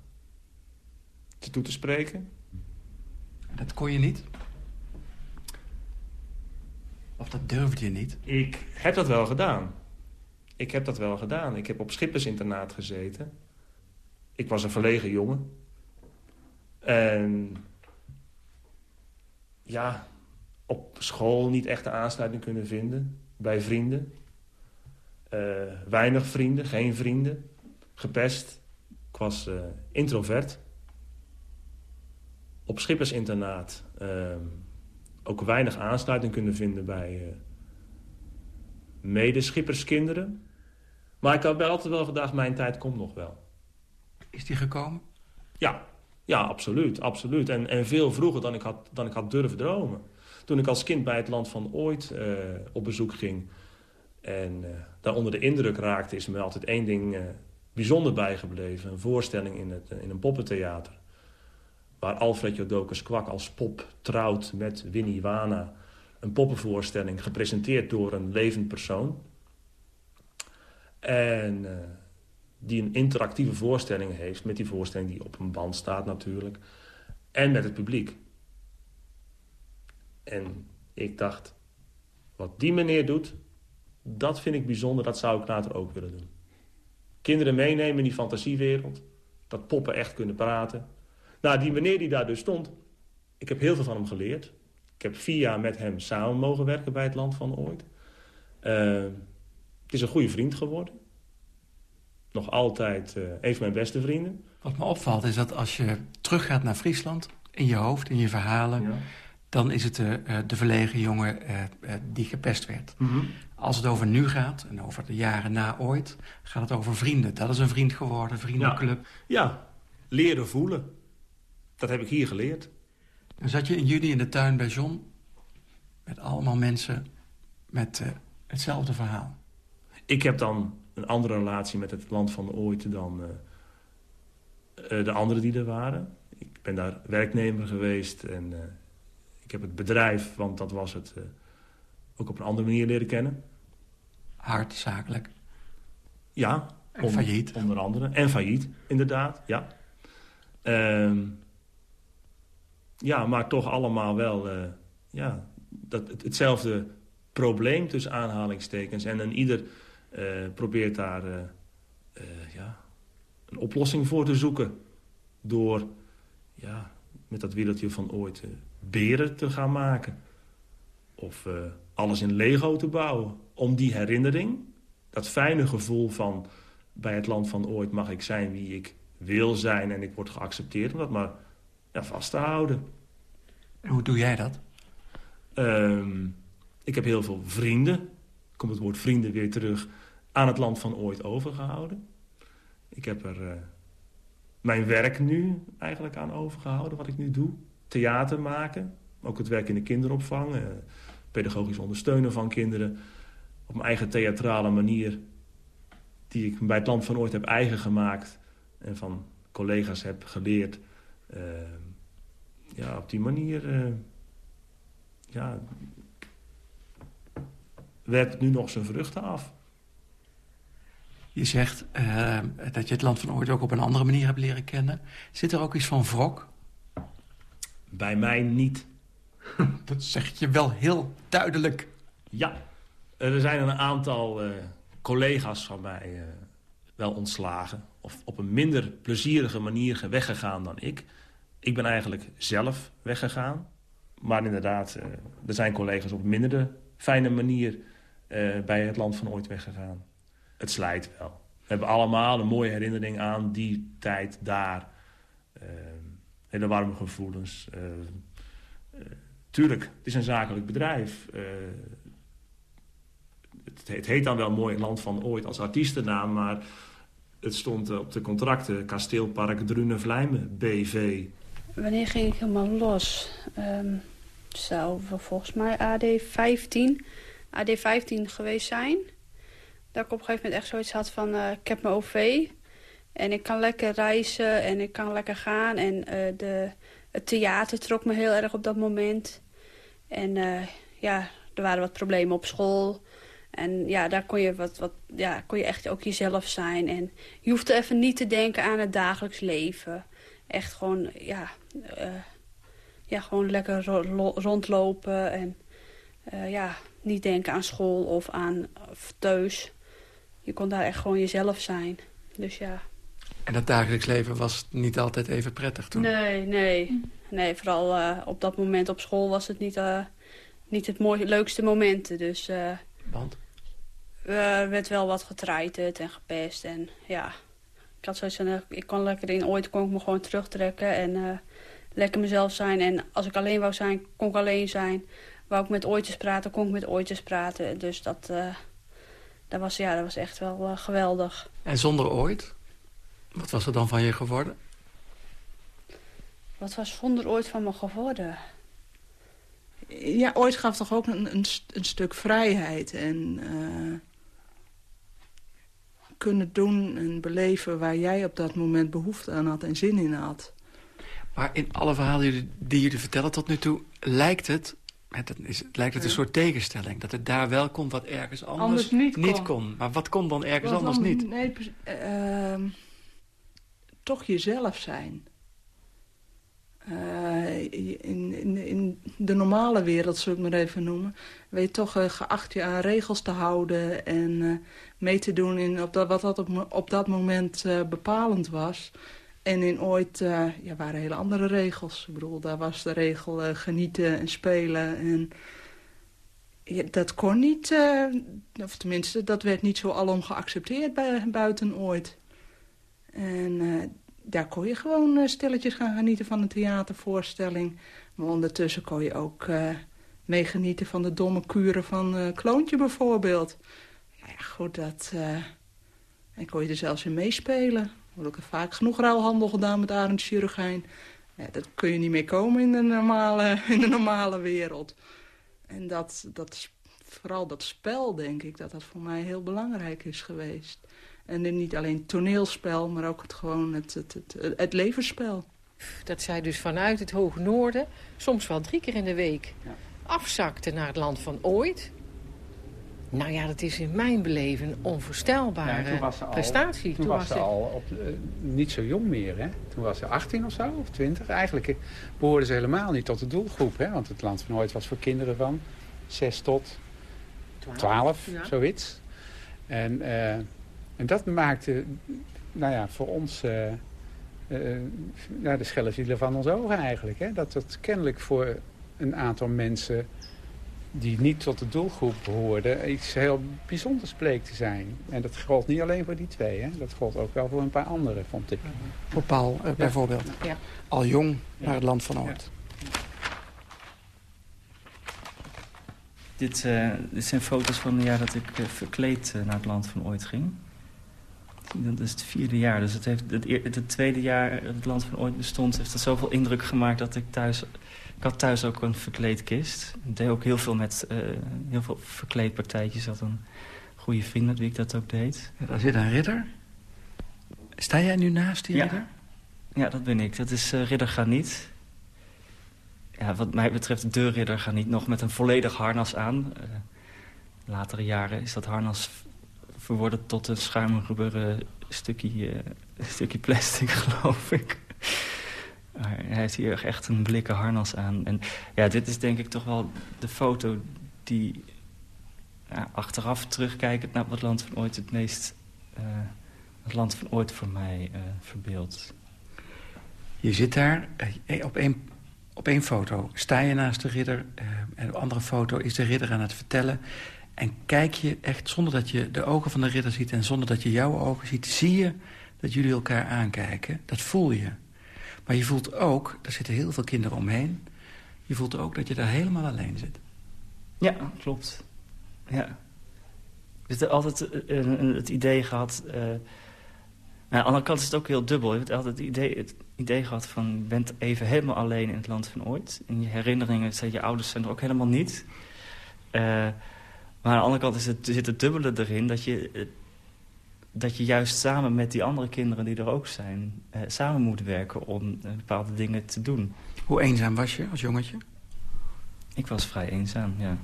Te toe te spreken. Dat kon je niet? Of dat durfde je niet? Ik heb dat wel gedaan. Ik heb dat wel gedaan. Ik heb op schippersinternaat gezeten. Ik was een verlegen jongen. En ja, op school niet echt de aansluiting kunnen vinden. Bij vrienden. Uh, weinig vrienden, geen vrienden. Gepest. Ik was uh, introvert op schippersinternaat uh, ook weinig aansluiting kunnen vinden bij uh, medeschipperskinderen. Maar ik heb altijd wel gedacht, mijn tijd komt nog wel. Is die gekomen? Ja, ja absoluut. absoluut. En, en veel vroeger dan ik, had, dan ik had durven dromen. Toen ik als kind bij het land van ooit uh, op bezoek ging... en daar onder de indruk raakte, is me altijd één ding bijzonder bijgebleven. Een voorstelling in, het, in een poppentheater waar Alfred Jodocus Kwak als pop trouwt met Winnie Wana. Een poppenvoorstelling gepresenteerd door een levend persoon. En die een interactieve voorstelling heeft met die voorstelling die op een band staat natuurlijk. En met het publiek. En ik dacht, wat die meneer doet, dat vind ik bijzonder. Dat zou ik later ook willen doen. Kinderen meenemen in die fantasiewereld. Dat poppen echt kunnen praten. Nou, die meneer die daar dus stond, ik heb heel veel van hem geleerd. Ik heb vier jaar met hem samen mogen werken bij het Land van Ooit. Uh, het is een goede vriend geworden. Nog altijd uh, een van mijn beste vrienden. Wat me opvalt is dat als je teruggaat naar Friesland... in je hoofd, in je verhalen... Ja. Dan is het de, uh, de verlegen jongen die gepest werd. Mm -hmm. Als het over nu gaat, en over de jaren na ooit... gaat het over vrienden. Dat is een vriend geworden, vriendenclub. Ja, ja. leren voelen. Dat heb ik hier geleerd. Dan zat je in juni in de tuin bij John. Met allemaal mensen met uh, hetzelfde verhaal. Ik heb dan een andere relatie met het land van ooit dan uh, de anderen die er waren. Ik ben daar werknemer geweest en ik heb het bedrijf, want dat was het, ook op een andere manier leren kennen. Hard, zakelijk. Ja. En failliet. Onder andere. En failliet, inderdaad, ja. Uh, ja, maar toch allemaal wel uh, ja, dat, het, hetzelfde probleem tussen aanhalingstekens. En een ieder uh, probeert daar uh, ja, een oplossing voor te zoeken. Door ja, met dat wieltje van ooit beren te gaan maken. Of alles in Lego te bouwen. Om die herinnering, dat fijne gevoel van... bij het land van ooit mag ik zijn wie ik wil zijn... en ik word geaccepteerd, om dat maar ja, vast te houden. En hoe doe jij dat? Um, ik heb heel veel vrienden, komt het woord vrienden weer terug... aan het land van ooit overgehouden. Ik heb er uh, mijn werk nu eigenlijk aan overgehouden, wat ik nu doe. Theater maken, ook het werk in de kinderopvang... Uh, pedagogisch ondersteunen van kinderen... op mijn eigen theatrale manier... die ik bij het land van ooit heb eigen gemaakt... en van collega's heb geleerd... Uh, ja, op die manier... Uh, ja, werpt het nu nog zijn vruchten af. Je zegt dat je het land van ooit ook op een andere manier hebt leren kennen. Zit er ook iets van wrok? Bij mij niet. Dat zeg je wel heel duidelijk. Ja, er zijn een aantal uh, collega's van mij uh, wel ontslagen. Of op een minder plezierige manier weggegaan dan ik. Ik ben eigenlijk zelf weggegaan. Maar inderdaad, uh, er zijn collega's op een minder fijne manier bij het land van ooit weggegaan. Het slijt wel. We hebben allemaal een mooie herinnering aan die tijd daar. Hele warme gevoelens. tuurlijk, het is een zakelijk bedrijf. Het, het, heet dan wel mooi land van ooit als artiestennaam... maar het stond op de contracten Kasteelpark Drune-Vlijmen, BV... Wanneer ging ik helemaal los? Um, zou volgens mij AD15, AD15 geweest zijn. Dat ik op een gegeven moment echt zoiets had van... Ik heb mijn OV en ik kan lekker reizen en ik kan lekker gaan. En uh, de, het theater trok me heel erg op dat moment. En uh, ja, er waren wat problemen op school. En ja, daar kon je, wat, wat, ja, kon je echt ook jezelf zijn. En je hoefde even niet te denken aan het dagelijks leven. Echt gewoon, ja, uh, ja gewoon lekker ro rondlopen. En ja, niet denken aan school of aan thuis. Je kon daar echt gewoon jezelf zijn. Dus ja. En dat dagelijks leven was niet altijd even prettig toen? Nee, nee. Nee, vooral uh, op dat moment op school was het niet, uh, niet het mooiste, leukste momenten. Dus, uh, Want? Er werd wel wat getreiterd en gepest. En ja, ik had zoiets van, ik kon lekker in ooit kon ik me gewoon terugtrekken en lekker mezelf zijn. En als ik alleen wou zijn, kon ik alleen zijn. Wou ik met ooitjes praten, kon ik met ooitjes praten. Dus dat, dat, was, ja, dat was echt wel geweldig. En zonder ooit? Wat was er dan van je geworden? Wat was zonder ooit van me geworden? Ja, ooit gaf toch ook een, een, een stuk vrijheid. En uh, kunnen doen en beleven waar jij op dat moment behoefte aan had en zin in had. Maar in alle verhalen die jullie vertellen tot nu toe... lijkt het, het, is, lijkt het een soort tegenstelling. Dat het daar wel komt wat ergens anders, anders niet, niet kon. kon. Maar wat kon dan ergens wat anders dan, niet? Nee, uh, toch jezelf zijn. Uh, in, in, in, de normale wereld, zul ik maar even noemen... weet je toch uh, geacht je aan regels te houden... en uh, mee te doen in op dat, wat dat op, op dat moment bepalend was. En in ooit ja, waren hele andere regels. Ik bedoel, daar was de regel genieten en spelen. En ja, dat kon niet, of tenminste, dat werd niet zo alom geaccepteerd bij, buiten ooit. En uh, daar kon je gewoon uh, stilletjes gaan genieten van een theatervoorstelling. Maar ondertussen kon je ook uh, meegenieten van de domme kuren van Kloontje bijvoorbeeld. Ja, goed, dat... en kon je er zelfs in meespelen. Ik heb vaak genoeg ruilhandel gedaan met Arend Chirurgijn. Ja, dat kun je niet meer komen in de normale, in de normale wereld. En dat, dat, vooral dat spel, denk ik, dat dat voor mij heel belangrijk is geweest. En niet alleen toneelspel, maar ook het, gewoon het, het, het, het levensspel. Dat zij dus vanuit het hoge noorden, soms wel drie keer in de week... afzakte naar het land van ooit. Nou ja, dat is in mijn beleving een onvoorstelbare Ja, toen was ze al- prestatie. Toen, was ze al op, eh, niet zo jong meer. Hè? Toen was ze 18 of zo, of 20. Eigenlijk eh, behoorde ze helemaal niet tot de doelgroep. Hè? Want het Land van Ooit was voor kinderen van 6 tot 12, ja. zoiets. En, eh, en dat maakte nou ja, voor ons eh, eh, ja, de schelle zielen van ons ogen eigenlijk. Hè? Dat het kennelijk voor een aantal mensen die niet tot de doelgroep behoorden... iets heel bijzonders bleek te zijn. En dat gold niet alleen voor die twee. Hè? Dat gold ook wel voor een paar anderen, vond ik. Voor Paul eh, bijvoorbeeld. Ja. Al jong naar het land van ooit. Dit, eh, dit zijn foto's van het jaar dat ik verkleed naar het land van ooit ging. Dat is het vierde jaar. Dus het, heeft het, tweede jaar dat het land van ooit bestond... heeft dat zoveel indruk gemaakt dat ik thuis... Ik had thuis ook een verkleedkist. Ik deed ook heel veel met eh, heel veel verkleedpartijtjes. Ik had een goede vriend met wie ik dat ook deed. Ja, daar zit een ridder. Sta jij nu naast die Ja. ridder? Ja, dat ben ik. Dat is eh, Ridder Graniet. Ja, wat mij betreft de Ridder Graniet nog met een volledig harnas aan. Eh, latere jaren is dat harnas verworden tot een schuimrubberen stukje, eh, stukje plastic, geloof ik. Hij heeft hier echt een blikken harnas aan. En ja, dit is denk ik toch wel de foto die ja, achteraf terugkijkend naar wat land van ooit het meest... eh, het land van ooit voor mij eh verbeeldt. Je zit daar eh, op één, op één foto. Sta je naast de ridder. eh, en op andere foto is de ridder aan het vertellen. En kijk je echt, zonder dat je de ogen van de ridder ziet... en zonder dat je jouw ogen ziet, zie je dat jullie elkaar aankijken. Dat voel je. Maar je voelt ook, er zitten heel veel kinderen omheen... je voelt ook dat je daar helemaal alleen zit. Ja, klopt. Ja. Ik heb altijd eh, het idee gehad... eh, aan de andere kant is het ook heel dubbel. Je hebt altijd het idee, het idee gehad van... je bent even helemaal alleen in het land van ooit. En je herinneringen, zijn, je ouders zijn er ook helemaal niet. Eh, maar aan de andere kant is het, zit het dubbele erin... dat je, eh, dat je juist samen met die andere kinderen die er ook zijn... eh, samen moet werken om eh, bepaalde dingen te doen. Hoe eenzaam was je als jongetje? Ik was vrij eenzaam, ja.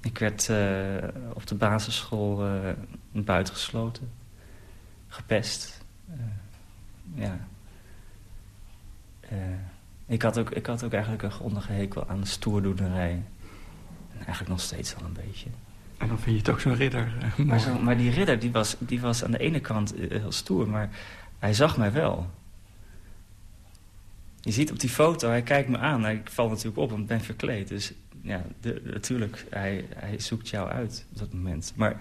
Ik werd eh, op de basisschool buitengesloten. Gepest. Ja. Ik, had ook, ik had ook eigenlijk een grondige hekel aan stoerdoenerij. En eigenlijk nog steeds wel een beetje. En dan vind je het ook zo'n ridder eh, Maar, zo, maar die ridder die was, die was aan de ene kant eh, heel stoer, maar hij zag mij wel. Je ziet op die foto, hij kijkt me aan. Ik val natuurlijk op, want ik ben verkleed. Dus ja, de, natuurlijk, hij, hij zoekt jou uit op dat moment. Maar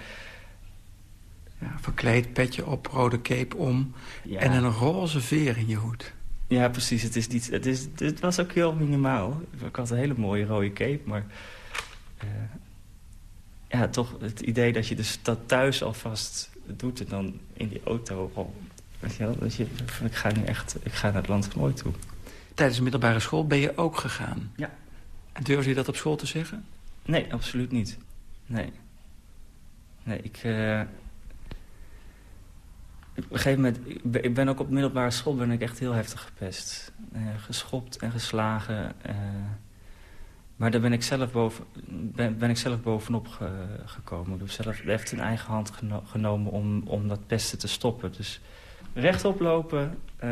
Ja, verkleed, petje op, rode cape om... Ja. en een roze veer in je hoed. ja, precies, het, is niet, het, is, het was ook heel minimaal. Ik had een hele mooie rode cape, maar... eh, ja, toch het idee dat je dus dat thuis alvast doet... en dan in die auto al... Weet je wel, dat je, ik ga nu echt ik ga naar het land van ooit toe. Tijdens de middelbare school ben je ook gegaan. Ja. En durfde je dat op school te zeggen? Nee, absoluut niet. Nee. Nee, ik... eh, op een gegeven moment... Ik ben, ik ben ook op middelbare school ben ik echt heel heftig gepest. Eh, geschopt en geslagen. eh, maar daar ben ik zelf, boven, ben, ben ik zelf bovenop ge- gekomen. Ik heb zelf heft in eigen hand geno- genomen om, om dat pesten te stoppen. Dus rechtop lopen eh,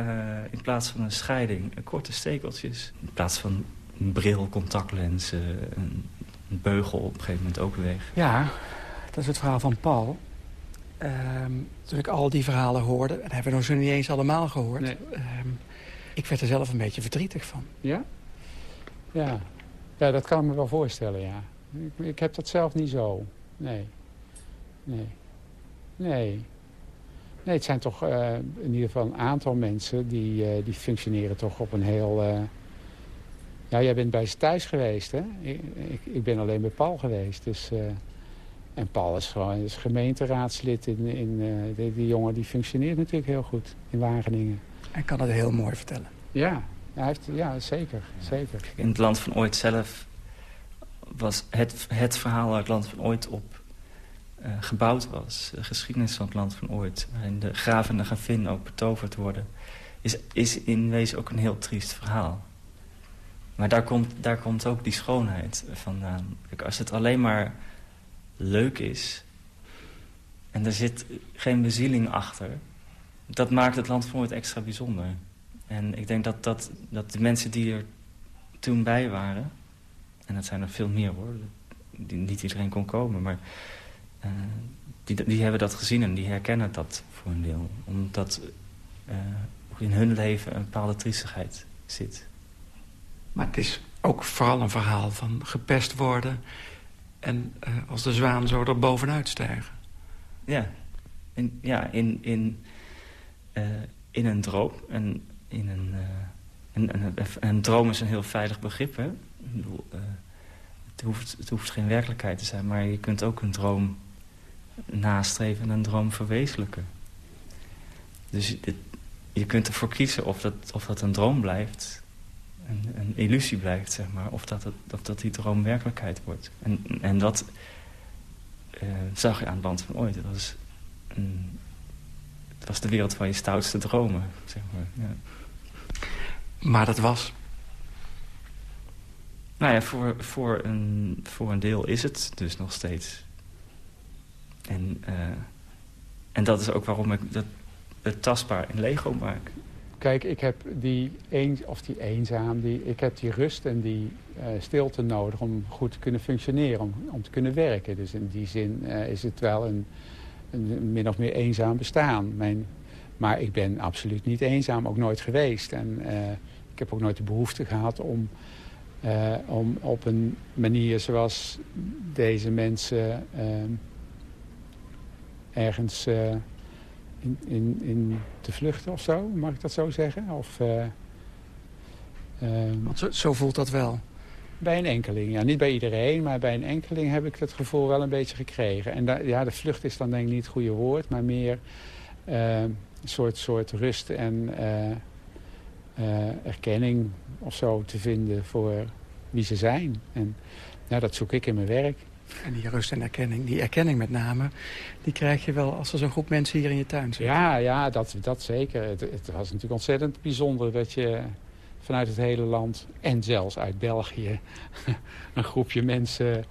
in plaats van een scheiding. Korte stekeltjes. In plaats van een bril, contactlenzen, een, een beugel op een gegeven moment ook weg. Ja, dat is het verhaal van Paul. Ehm, toen ik al die verhalen hoorde... en dat hebben we nog zo niet eens allemaal gehoord... ehm, ik werd er zelf een beetje verdrietig van. Ja? Ja. Ja, dat kan ik me wel voorstellen, ja. Ik, ik heb dat zelf niet zo. Nee. Nee. Nee. Nee, het zijn toch eh, in ieder geval een aantal mensen... die, eh, die functioneren toch op een heel... eh, Ja, jij bent bij ze thuis geweest, hè? Ik, ik, ik ben alleen bij Paul geweest, dus... En Paul is gewoon is gemeenteraadslid. In, in, die, die jongen die functioneert natuurlijk heel goed in Wageningen. Hij kan het heel mooi vertellen. Ja, hij heeft, ja zeker, zeker. In het land van ooit zelf was het, het verhaal waar het land van ooit op uh, gebouwd was. De geschiedenis van het land van ooit. Waarin de graaf en de gravin ook betoverd worden. Is, is in wezen ook een heel triest verhaal. Maar daar komt, daar komt ook die schoonheid vandaan. Kijk, als het alleen maar leuk is... en er zit geen bezieling achter... dat maakt het land van ooit extra bijzonder. En ik denk dat, dat, dat de mensen die er toen bij waren... en dat zijn er veel meer hoor, die, niet iedereen kon komen... maar uh, die, die hebben dat gezien en die herkennen dat voor een deel. Omdat uh, in hun leven een bepaalde triestigheid zit. Maar het is ook vooral een verhaal van gepest worden... en uh, als de zwaan zo er bovenuit stijgen. Ja, in, ja, in, in, in een droom. En in een, een, een, droom is een heel veilig begrip. Hè? Bedoel, het, hoeft, het hoeft geen werkelijkheid te zijn, maar je kunt ook een droom nastreven en een droom verwezenlijken. Dus je kunt ervoor kiezen of dat, of dat een droom blijft, een, een illusie blijft, zeg maar. Of dat, het, of dat die droom werkelijkheid wordt. En, en dat uh, zag je aan het land van ooit. Het was de wereld van je stoutste dromen, zeg maar. Ja. Maar dat was? Nou ja, voor, voor, een, voor een deel is het dus nog steeds. En, uh, en dat is ook waarom ik dat het tastbaar in Lego maak. Kijk, ik heb die, een, of die eenzaam, die, ik heb die rust en die uh, stilte nodig om goed te kunnen functioneren, om, om te kunnen werken. Dus in die zin uh, is het wel een, een, min of meer eenzaam bestaan. Mijn, maar ik ben absoluut niet eenzaam, ook nooit geweest. En uh, ik heb ook nooit de behoefte gehad om, om op een manier zoals deze mensen ergens in, in, in te vluchten of zo, mag ik dat zo zeggen? Of, uh, Want zo, zo, voelt dat wel? Bij een enkeling, ja. Niet bij iedereen, maar bij een enkeling heb ik het gevoel wel een beetje gekregen. En da, ja, de vlucht is dan denk ik niet het goede woord, maar meer uh, een soort, soort rust en uh, erkenning of zo te vinden voor wie ze zijn. En ja, dat zoek ik in mijn werk. En die rust en erkenning, die erkenning met name... die krijg je wel als er zo'n groep mensen hier in je tuin zit. Ja, ja dat, dat zeker. Het, het, was natuurlijk ontzettend bijzonder dat je vanuit het hele land... en zelfs uit België een groepje mensen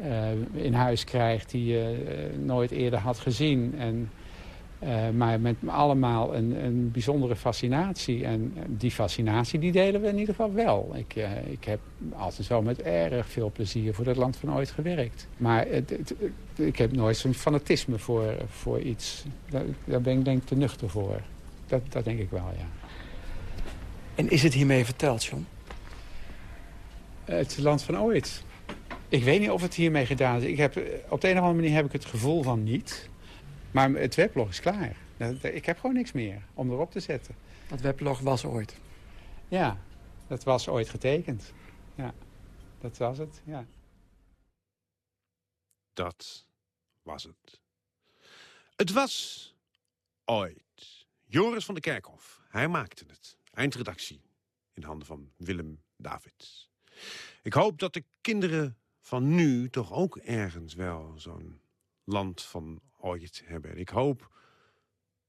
uh, in huis krijgt... die je uh, nooit eerder had gezien. En, uh, maar met allemaal een, een bijzondere fascinatie. En die fascinatie die delen we in ieder geval wel. Ik, uh, ik heb altijd wel met erg veel plezier voor het land van ooit gewerkt. Maar het, het, ik heb nooit zo'n fanatisme voor, voor iets. Daar, daar, ben ik denk ik te nuchter voor. Dat, dat denk ik wel, ja. En is het hiermee verteld, John? Het land van ooit. Ik weet niet of het hiermee gedaan is. Ik heb, op de een of andere manier heb ik het gevoel van niet... Maar het weblog is klaar. Ik heb gewoon niks meer om erop te zetten. Dat weblog was ooit? Ja, dat was ooit getekend. Ja, dat was het, ja. Dat was het. Het was ooit. Joris van de Kerkhof, hij maakte het. Eindredactie in handen van Willem Davids. Ik hoop dat de kinderen van nu toch ook ergens wel zo'n land van ooit hebben. Ik hoop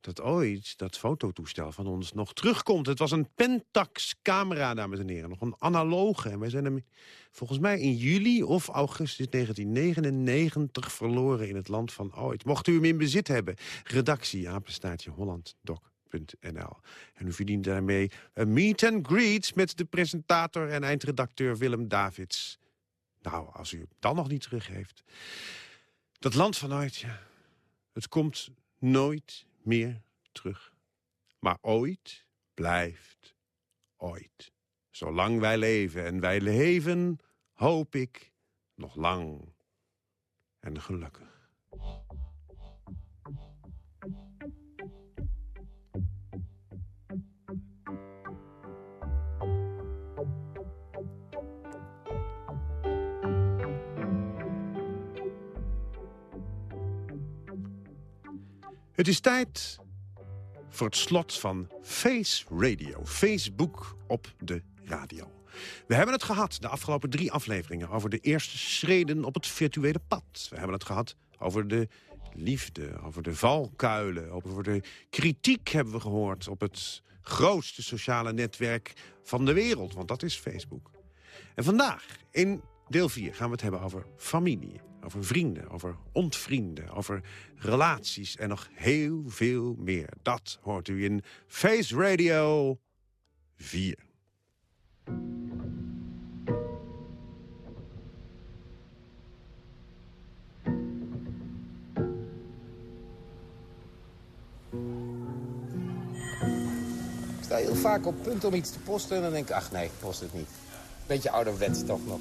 dat ooit dat fototoestel van ons nog terugkomt. Het was een Pentax-camera, dames en heren. Nog een analoge. En wij zijn hem volgens mij in juli of augustus 1999 verloren in het land van ooit. Mocht u hem in bezit hebben, redactie, apenstaartje, hollanddoc.nl. En u verdient daarmee een meet and greet met de presentator en eindredacteur Willem Davids. Nou, als u hem dan nog niet terug heeft. Dat land van ooit, ja. Het komt nooit meer terug. Maar ooit blijft ooit. Zolang wij leven en wij leven, hoop ik, nog lang en gelukkig. Het is tijd voor het slot van Face Radio. Facebook op de radio. We hebben het gehad, de afgelopen drie afleveringen... over de eerste schreden op het virtuele pad. We hebben het gehad over de liefde, over de valkuilen... over de kritiek hebben we gehoord op het grootste sociale netwerk van de wereld. Want dat is Facebook. En vandaag, in deel 4, gaan we het hebben over familie. Over vrienden, over ontvrienden, over relaties en nog heel veel meer. Dat hoort u in Face Radio 4. Ik sta heel vaak op punt om iets te posten en dan denk ik, ach nee, post het niet. Beetje ouderwets toch nog.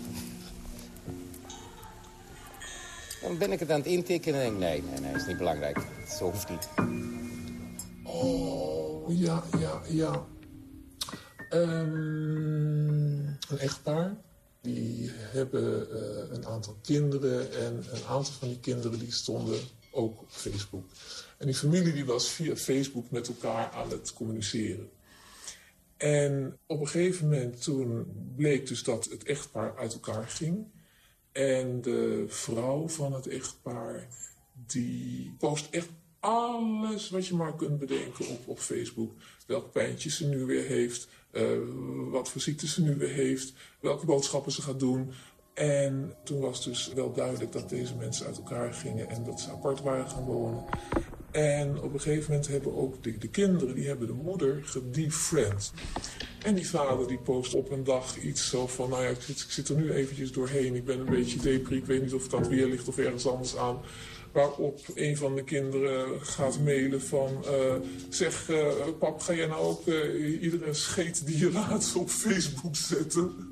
Dan ben ik het aan het intikken en denk nee, nee, nee, is niet belangrijk. Zo hoeft niet. Oh, ja, ja, ja. Ehm, een echtpaar. Die hebben eh, een aantal kinderen en een aantal van die kinderen die stonden ook op Facebook. En die familie die was via Facebook met elkaar aan het communiceren. En op een gegeven moment toen bleek dus dat het echtpaar uit elkaar ging. En de vrouw van het echtpaar, die post echt alles wat je maar kunt bedenken op, op Facebook. Welk pijntje ze nu weer heeft, uh, wat voor ziekte ze nu weer heeft, welke boodschappen ze gaat doen. En toen was dus wel duidelijk dat deze mensen uit elkaar gingen en dat ze apart waren gaan wonen. En op een gegeven moment hebben ook de, de kinderen, die hebben de moeder gedefriend. En die vader die post op een dag iets zo van, nou ja, ik zit, ik zit er nu eventjes doorheen. Ik ben een beetje depri, ik weet niet of dat weer ligt of ergens anders aan. Waarop een van de kinderen gaat mailen van... Uh, zeg, uh, pap, ga jij nou ook uh, iedere scheet die je laat op Facebook zetten?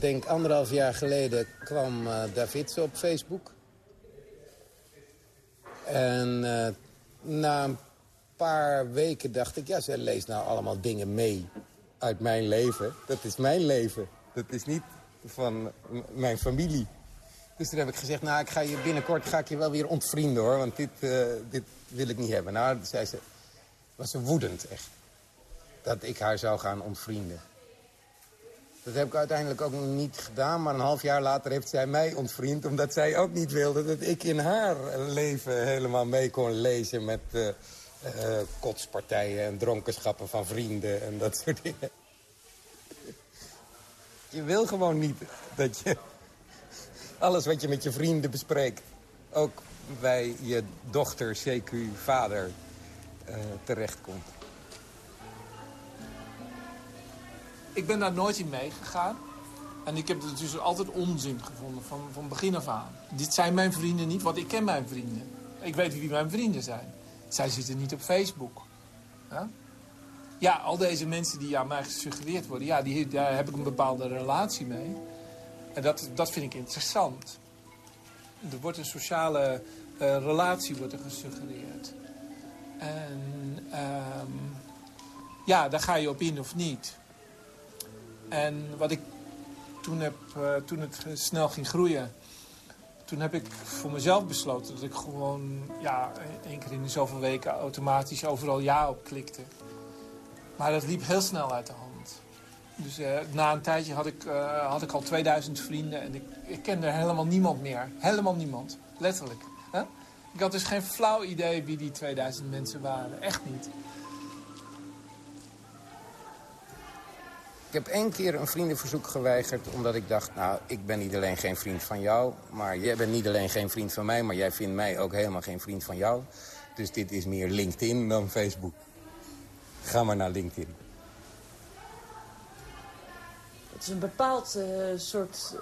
Denk anderhalf jaar geleden kwam uh, David op Facebook. En uh, na een paar weken dacht ik... ja, zij leest nou allemaal dingen mee uit mijn leven. Dat is mijn leven. Dat is niet van mijn familie. Dus toen heb ik gezegd, nou, ik ga je binnenkort ga ik je wel weer ontvrienden, hoor. Want dit, uh, dit wil ik niet hebben. Nou, zei ze, was ze woedend, echt. Dat ik haar zou gaan ontvrienden. Dat heb ik uiteindelijk ook niet gedaan. Maar een half jaar later heeft zij mij ontvriend. Omdat zij ook niet wilde dat ik in haar leven helemaal mee kon lezen... met uh, uh, kotspartijen en dronkenschappen van vrienden en dat soort dingen. Je wil gewoon niet dat je alles wat je met je vrienden bespreekt... ook bij je dochter, CQ, vader, uh, terechtkomt. Ik ben daar nooit in meegegaan. En ik heb het dus altijd onzin gevonden, van, van begin af aan. Dit zijn mijn vrienden niet, want ik ken mijn vrienden. Ik weet wie mijn vrienden zijn. Zij zitten niet op Facebook. Ja? ja, al deze mensen die aan mij gesuggereerd worden... ja, die, daar heb ik een bepaalde relatie mee. En dat, dat vind ik interessant. Er wordt een sociale uh, relatie wordt er gesuggereerd. En um, ja, daar ga je op in of niet. En wat ik toen, heb, uh, toen het snel ging groeien... toen heb ik voor mezelf besloten dat ik gewoon... ja, één keer in de zoveel weken automatisch overal ja op klikte. Maar dat liep heel snel uit de hand. Dus uh, na een tijdje had ik, uh, had ik al 2000 vrienden en ik, ik kende helemaal niemand meer. Helemaal niemand, letterlijk. Ik had dus geen flauw idee wie die 2000 mensen waren. Echt niet. Ik heb één keer een vriendenverzoek geweigerd omdat ik dacht... nou, ik ben niet alleen geen vriend van jou... maar jij bent niet alleen geen vriend van mij... maar jij vindt mij ook helemaal geen vriend van jou. Dus dit is meer LinkedIn dan Facebook. Ga maar naar LinkedIn. Het is een bepaald uh, soort uh,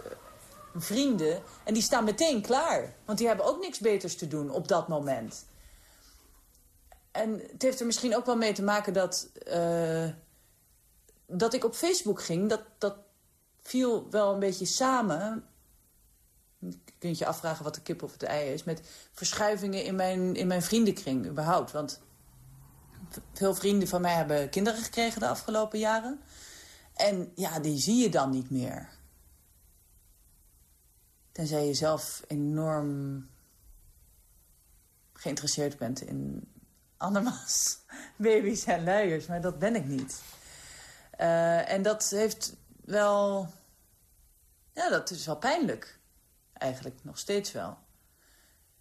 vrienden. En die staan meteen klaar. Want die hebben ook niks beters te doen op dat moment. En het heeft er misschien ook wel mee te maken dat... Uh, dat ik op Facebook ging. Dat, dat viel wel een beetje samen... Je kunt je afvragen wat de kip of het ei is... met verschuivingen in mijn, in mijn vriendenkring überhaupt. Want veel vrienden van mij hebben kinderen gekregen de afgelopen jaren. En ja, die zie je dan niet meer. Tenzij je zelf enorm geïnteresseerd bent in andermans baby's en luiers, maar dat ben ik niet. Uh, en dat heeft wel... Ja, dat is wel pijnlijk. Eigenlijk nog steeds wel.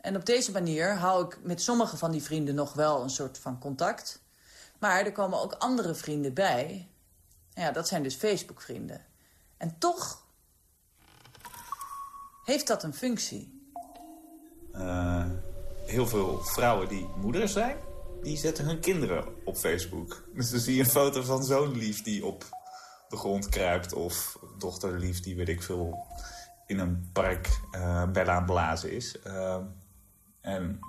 En op deze manier hou ik met sommige van die vrienden nog wel een soort van contact. Maar er komen ook andere vrienden bij. Ja, dat zijn dus Facebook-vrienden. En toch heeft dat een functie. Uh, heel veel vrouwen die moeder zijn, die zetten hun kinderen op Facebook. Dus dan zie je een foto van zo'n lief die op de grond kruipt... of dochterlief die, weet ik veel, in een park uh, bellen aan blazen is. Uh, en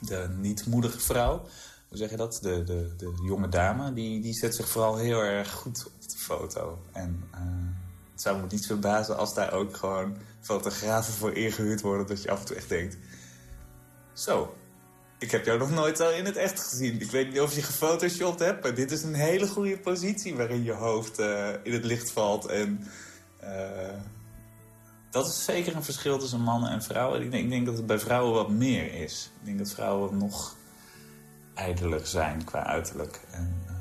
de niet-moedige vrouw, hoe zeg je dat? De, de, de jonge dame, die, die zet zich vooral heel erg goed op de foto. En uh, het zou me niet verbazen als daar ook gewoon fotografen voor ingehuurd worden... dat je af en toe echt denkt... Zo, ik heb jou nog nooit al in het echt gezien. Ik weet niet of je gefotoshopt hebt, maar dit is een hele goede positie... waarin je hoofd uh, in het licht valt. En uh, dat is zeker een verschil tussen mannen en vrouwen. Ik denk, dat het bij vrouwen wat meer is. Ik denk dat vrouwen nog ijdeler zijn qua uiterlijk. En, uh,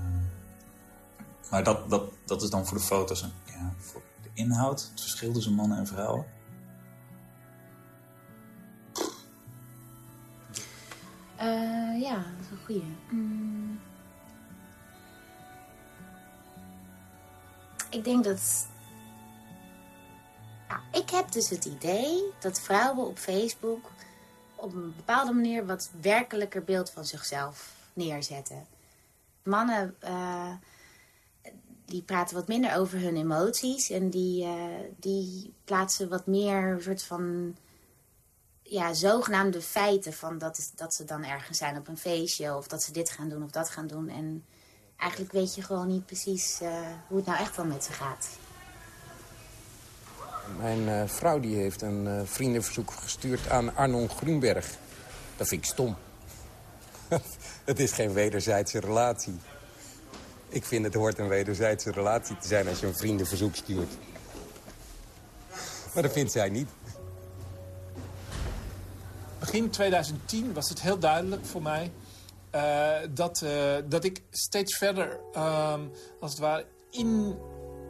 maar dat, dat, dat is dan voor de foto's en ja, voor de inhoud. Het verschil tussen mannen en vrouwen. Uh, ja, dat is een goeie. Mm. Ik denk dat... Nou, ik heb dus het idee dat vrouwen op Facebook... op een bepaalde manier wat werkelijker beeld van zichzelf neerzetten. Mannen... Uh, die praten wat minder over hun emoties. En die, uh, die plaatsen wat meer een soort van ja, zogenaamde feiten van dat, dat ze dan ergens zijn op een feestje... of dat ze dit gaan doen of dat gaan doen. En eigenlijk weet je gewoon niet precies uh, hoe het nou echt wel met ze gaat. Mijn uh, vrouw die heeft een uh, vriendenverzoek gestuurd aan Arnon Groenberg. Dat vind ik stom. het is geen wederzijdse relatie. Ik vind het hoort een wederzijdse relatie te zijn als je een vriendenverzoek stuurt. Maar dat vindt zij niet. Begin 2010 was het heel duidelijk voor mij... Uh, dat, uh, dat ik steeds verder, uh, als het ware, in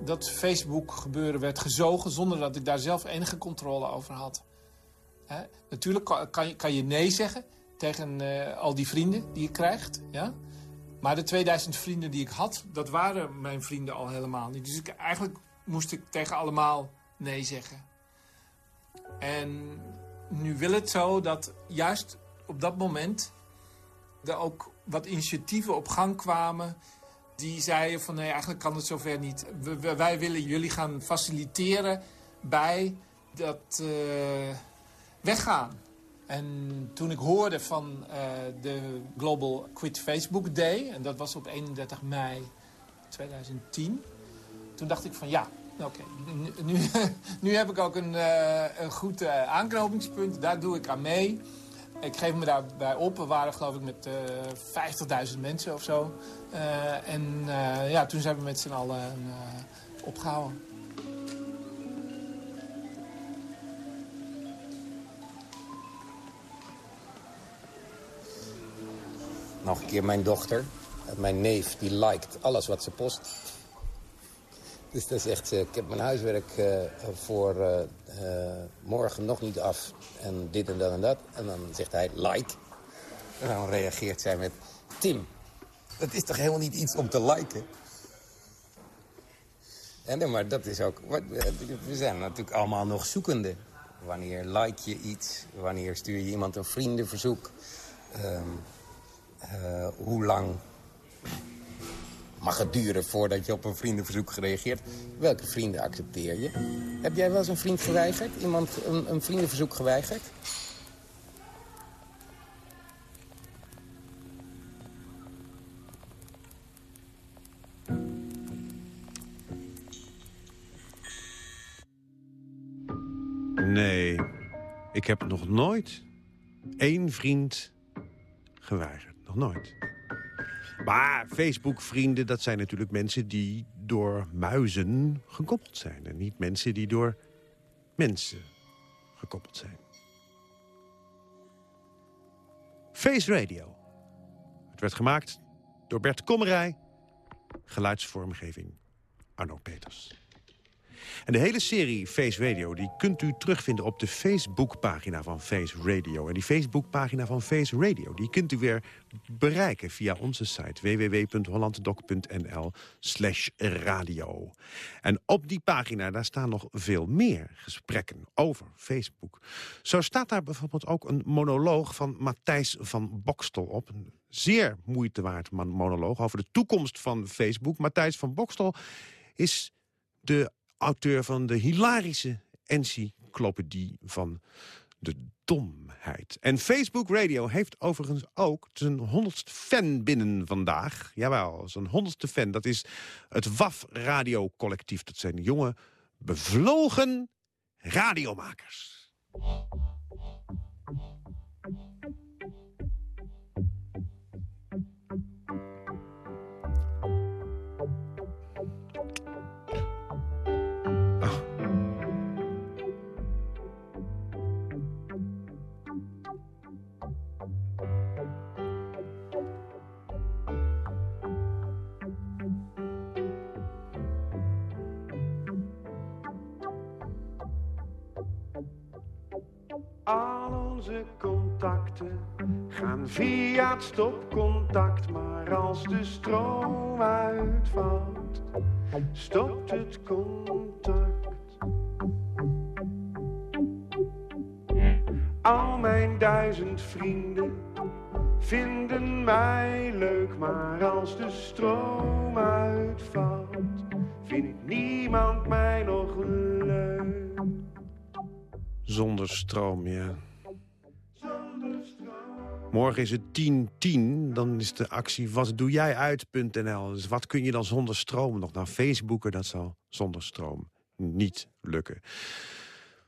dat Facebook gebeuren werd gezogen... zonder dat ik daar zelf enige controle over had. Hè? Natuurlijk kan, kan, je, nee zeggen tegen uh, al die vrienden die je krijgt. Ja? Maar de 2000 vrienden die ik had, dat waren mijn vrienden al helemaal niet. Dus ik, eigenlijk moest ik tegen allemaal nee zeggen. En nu wil het zo dat juist op dat moment er ook wat initiatieven op gang kwamen... die zeiden van nee, eigenlijk kan het zover niet. Wij willen jullie gaan faciliteren bij dat uh, weggaan. En toen ik hoorde van uh, de Global Quit Facebook Day... en dat was op 31 mei 2010... toen dacht ik van ja, Oké, nu, nu, heb ik ook een, uh, een goed uh, aanknopingspunt. Daar doe ik aan mee. Ik geef me daarbij op. We waren geloof ik met uh, 50.000 mensen of zo. En ja, toen zijn we met z'n allen opgehouden. Nog een keer mijn dochter. Mijn neef, die liked alles wat ze post. Dus dan zegt ze, ik heb mijn huiswerk uh, voor uh, morgen nog niet af. En dit en dat en dat. En dan zegt hij, like. En dan reageert zij met, Tim, dat is toch helemaal niet iets om te liken? En, maar dat is ook... We zijn natuurlijk allemaal nog zoekende. Wanneer like je iets? Wanneer stuur je iemand een vriendenverzoek? Um, hoe lang mag het duren voordat je op een vriendenverzoek gereageerd. Welke vrienden accepteer je? Heb jij wel eens een vriend geweigerd? Iemand een, een vriendenverzoek geweigerd? Nee, ik heb nog nooit één vriend geweigerd. Nog nooit. Maar Facebook-vrienden, dat zijn natuurlijk mensen die door muizen gekoppeld zijn. En niet mensen die door mensen gekoppeld zijn. Face Radio. werd gemaakt door Bert Kommerij. Geluidsvormgeving Arno Peters. En de hele serie Face Radio die kunt u terugvinden op de Facebookpagina van Face Radio. En die Facebookpagina van Face Radio die kunt u weer bereiken via onze site www.hollanddoc.nl slash radio. En op die pagina daar staan nog veel meer gesprekken over Facebook. Zo staat daar bijvoorbeeld ook een monoloog van Matthijs van Bokstel op. Een zeer moeite waard monoloog over de toekomst van Facebook. Matthijs van Bokstel is de auteur van de hilarische encyclopedie van de domheid. En Facebook Radio heeft overigens ook zijn honderdste fan binnen vandaag. Jawel, zijn honderdste fan. Dat is het WAF Radio Collectief. Dat zijn jonge, bevlogen radiomakers. Onze contacten gaan via het stopcontact. Maar als de stroom uitvalt, stopt het contact. Al mijn duizend vrienden vinden mij leuk. Maar als de stroom uitvalt, vindt niemand mij nog leuk. Zonder stroom, ja. Morgen is het 10-10, dan is de actie wat doe jij uit.nl. Dus wat kun je dan zonder stroom nog? Nou, Facebooken, dat zal zonder stroom niet lukken.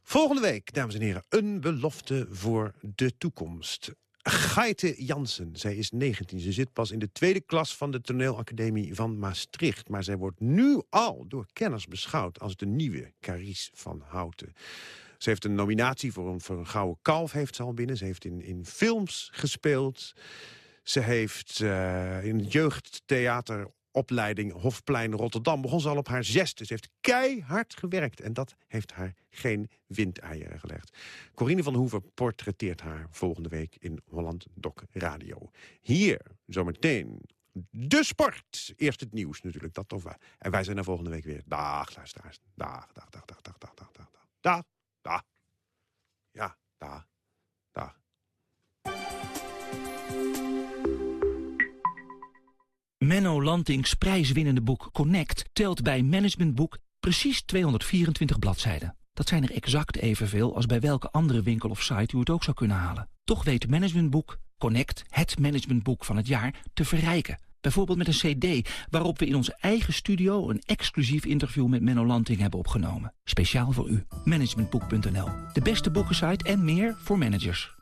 Volgende week, dames en heren, een belofte voor de toekomst. Gaite Jansen, zij is 19. Ze zit pas in de tweede klas van de toneelacademie van Maastricht. Maar zij wordt nu al door kenners beschouwd als de nieuwe Carice van Houten. Ze heeft een nominatie voor een, voor een gouden kalf heeft ze al binnen. Ze heeft in, in films gespeeld. Ze heeft uh, in het jeugdtheateropleiding Hofplein Rotterdam... begon ze al op haar zesde. Ze heeft keihard gewerkt en dat heeft haar geen windeieren gelegd. Corine van Hoeven portretteert haar volgende week in Holland Doc Radio. Hier, zometeen, de sport. Eerst het nieuws natuurlijk, dat wel. En wij zijn er volgende week weer. Dag, luisteraars. Dag, dag, dag, dag, dag, dag, dag, dag. Dag. Da. Ja, da. Da. Menno Lantings prijswinnende boek Connect telt bij Managementboek precies 224 bladzijden. Dat zijn er exact evenveel als bij welke andere winkel of site u het ook zou kunnen halen. Toch weet Managementboek Connect, het managementboek van het jaar, te verrijken. Bijvoorbeeld met een cd waarop we in onze eigen studio... een exclusief interview met Menno Lanting hebben opgenomen. Speciaal voor u. Managementboek.nl. De beste boekensite en meer voor managers.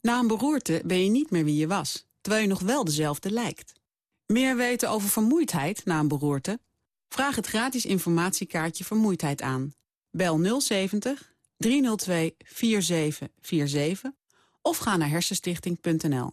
Na een beroerte ben je niet meer wie je was, terwijl je nog wel dezelfde lijkt. Meer weten over vermoeidheid na een beroerte? Vraag het gratis informatiekaartje Vermoeidheid aan. Bel 070 302 4747 of ga naar hersenstichting.nl.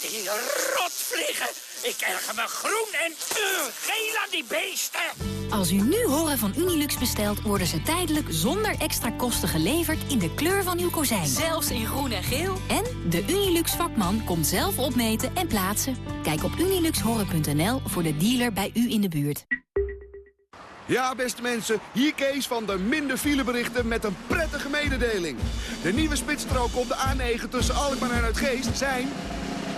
Die rotvliegen! Ik erger me groen en uh, geel aan die beesten! Als u nu horen van Unilux bestelt, worden ze tijdelijk zonder extra kosten geleverd in de kleur van uw kozijn. Zelfs in groen en geel? En de Unilux vakman komt zelf opmeten en plaatsen. Kijk op uniluxhoren.nl voor de dealer bij u in de buurt. Ja, beste mensen, hier Kees van de minder fileberichten met een prettige mededeling. De nieuwe spitsstroken op de A9 tussen Alkmaar en Uitgeest zijn...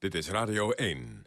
Dit is Radio 1.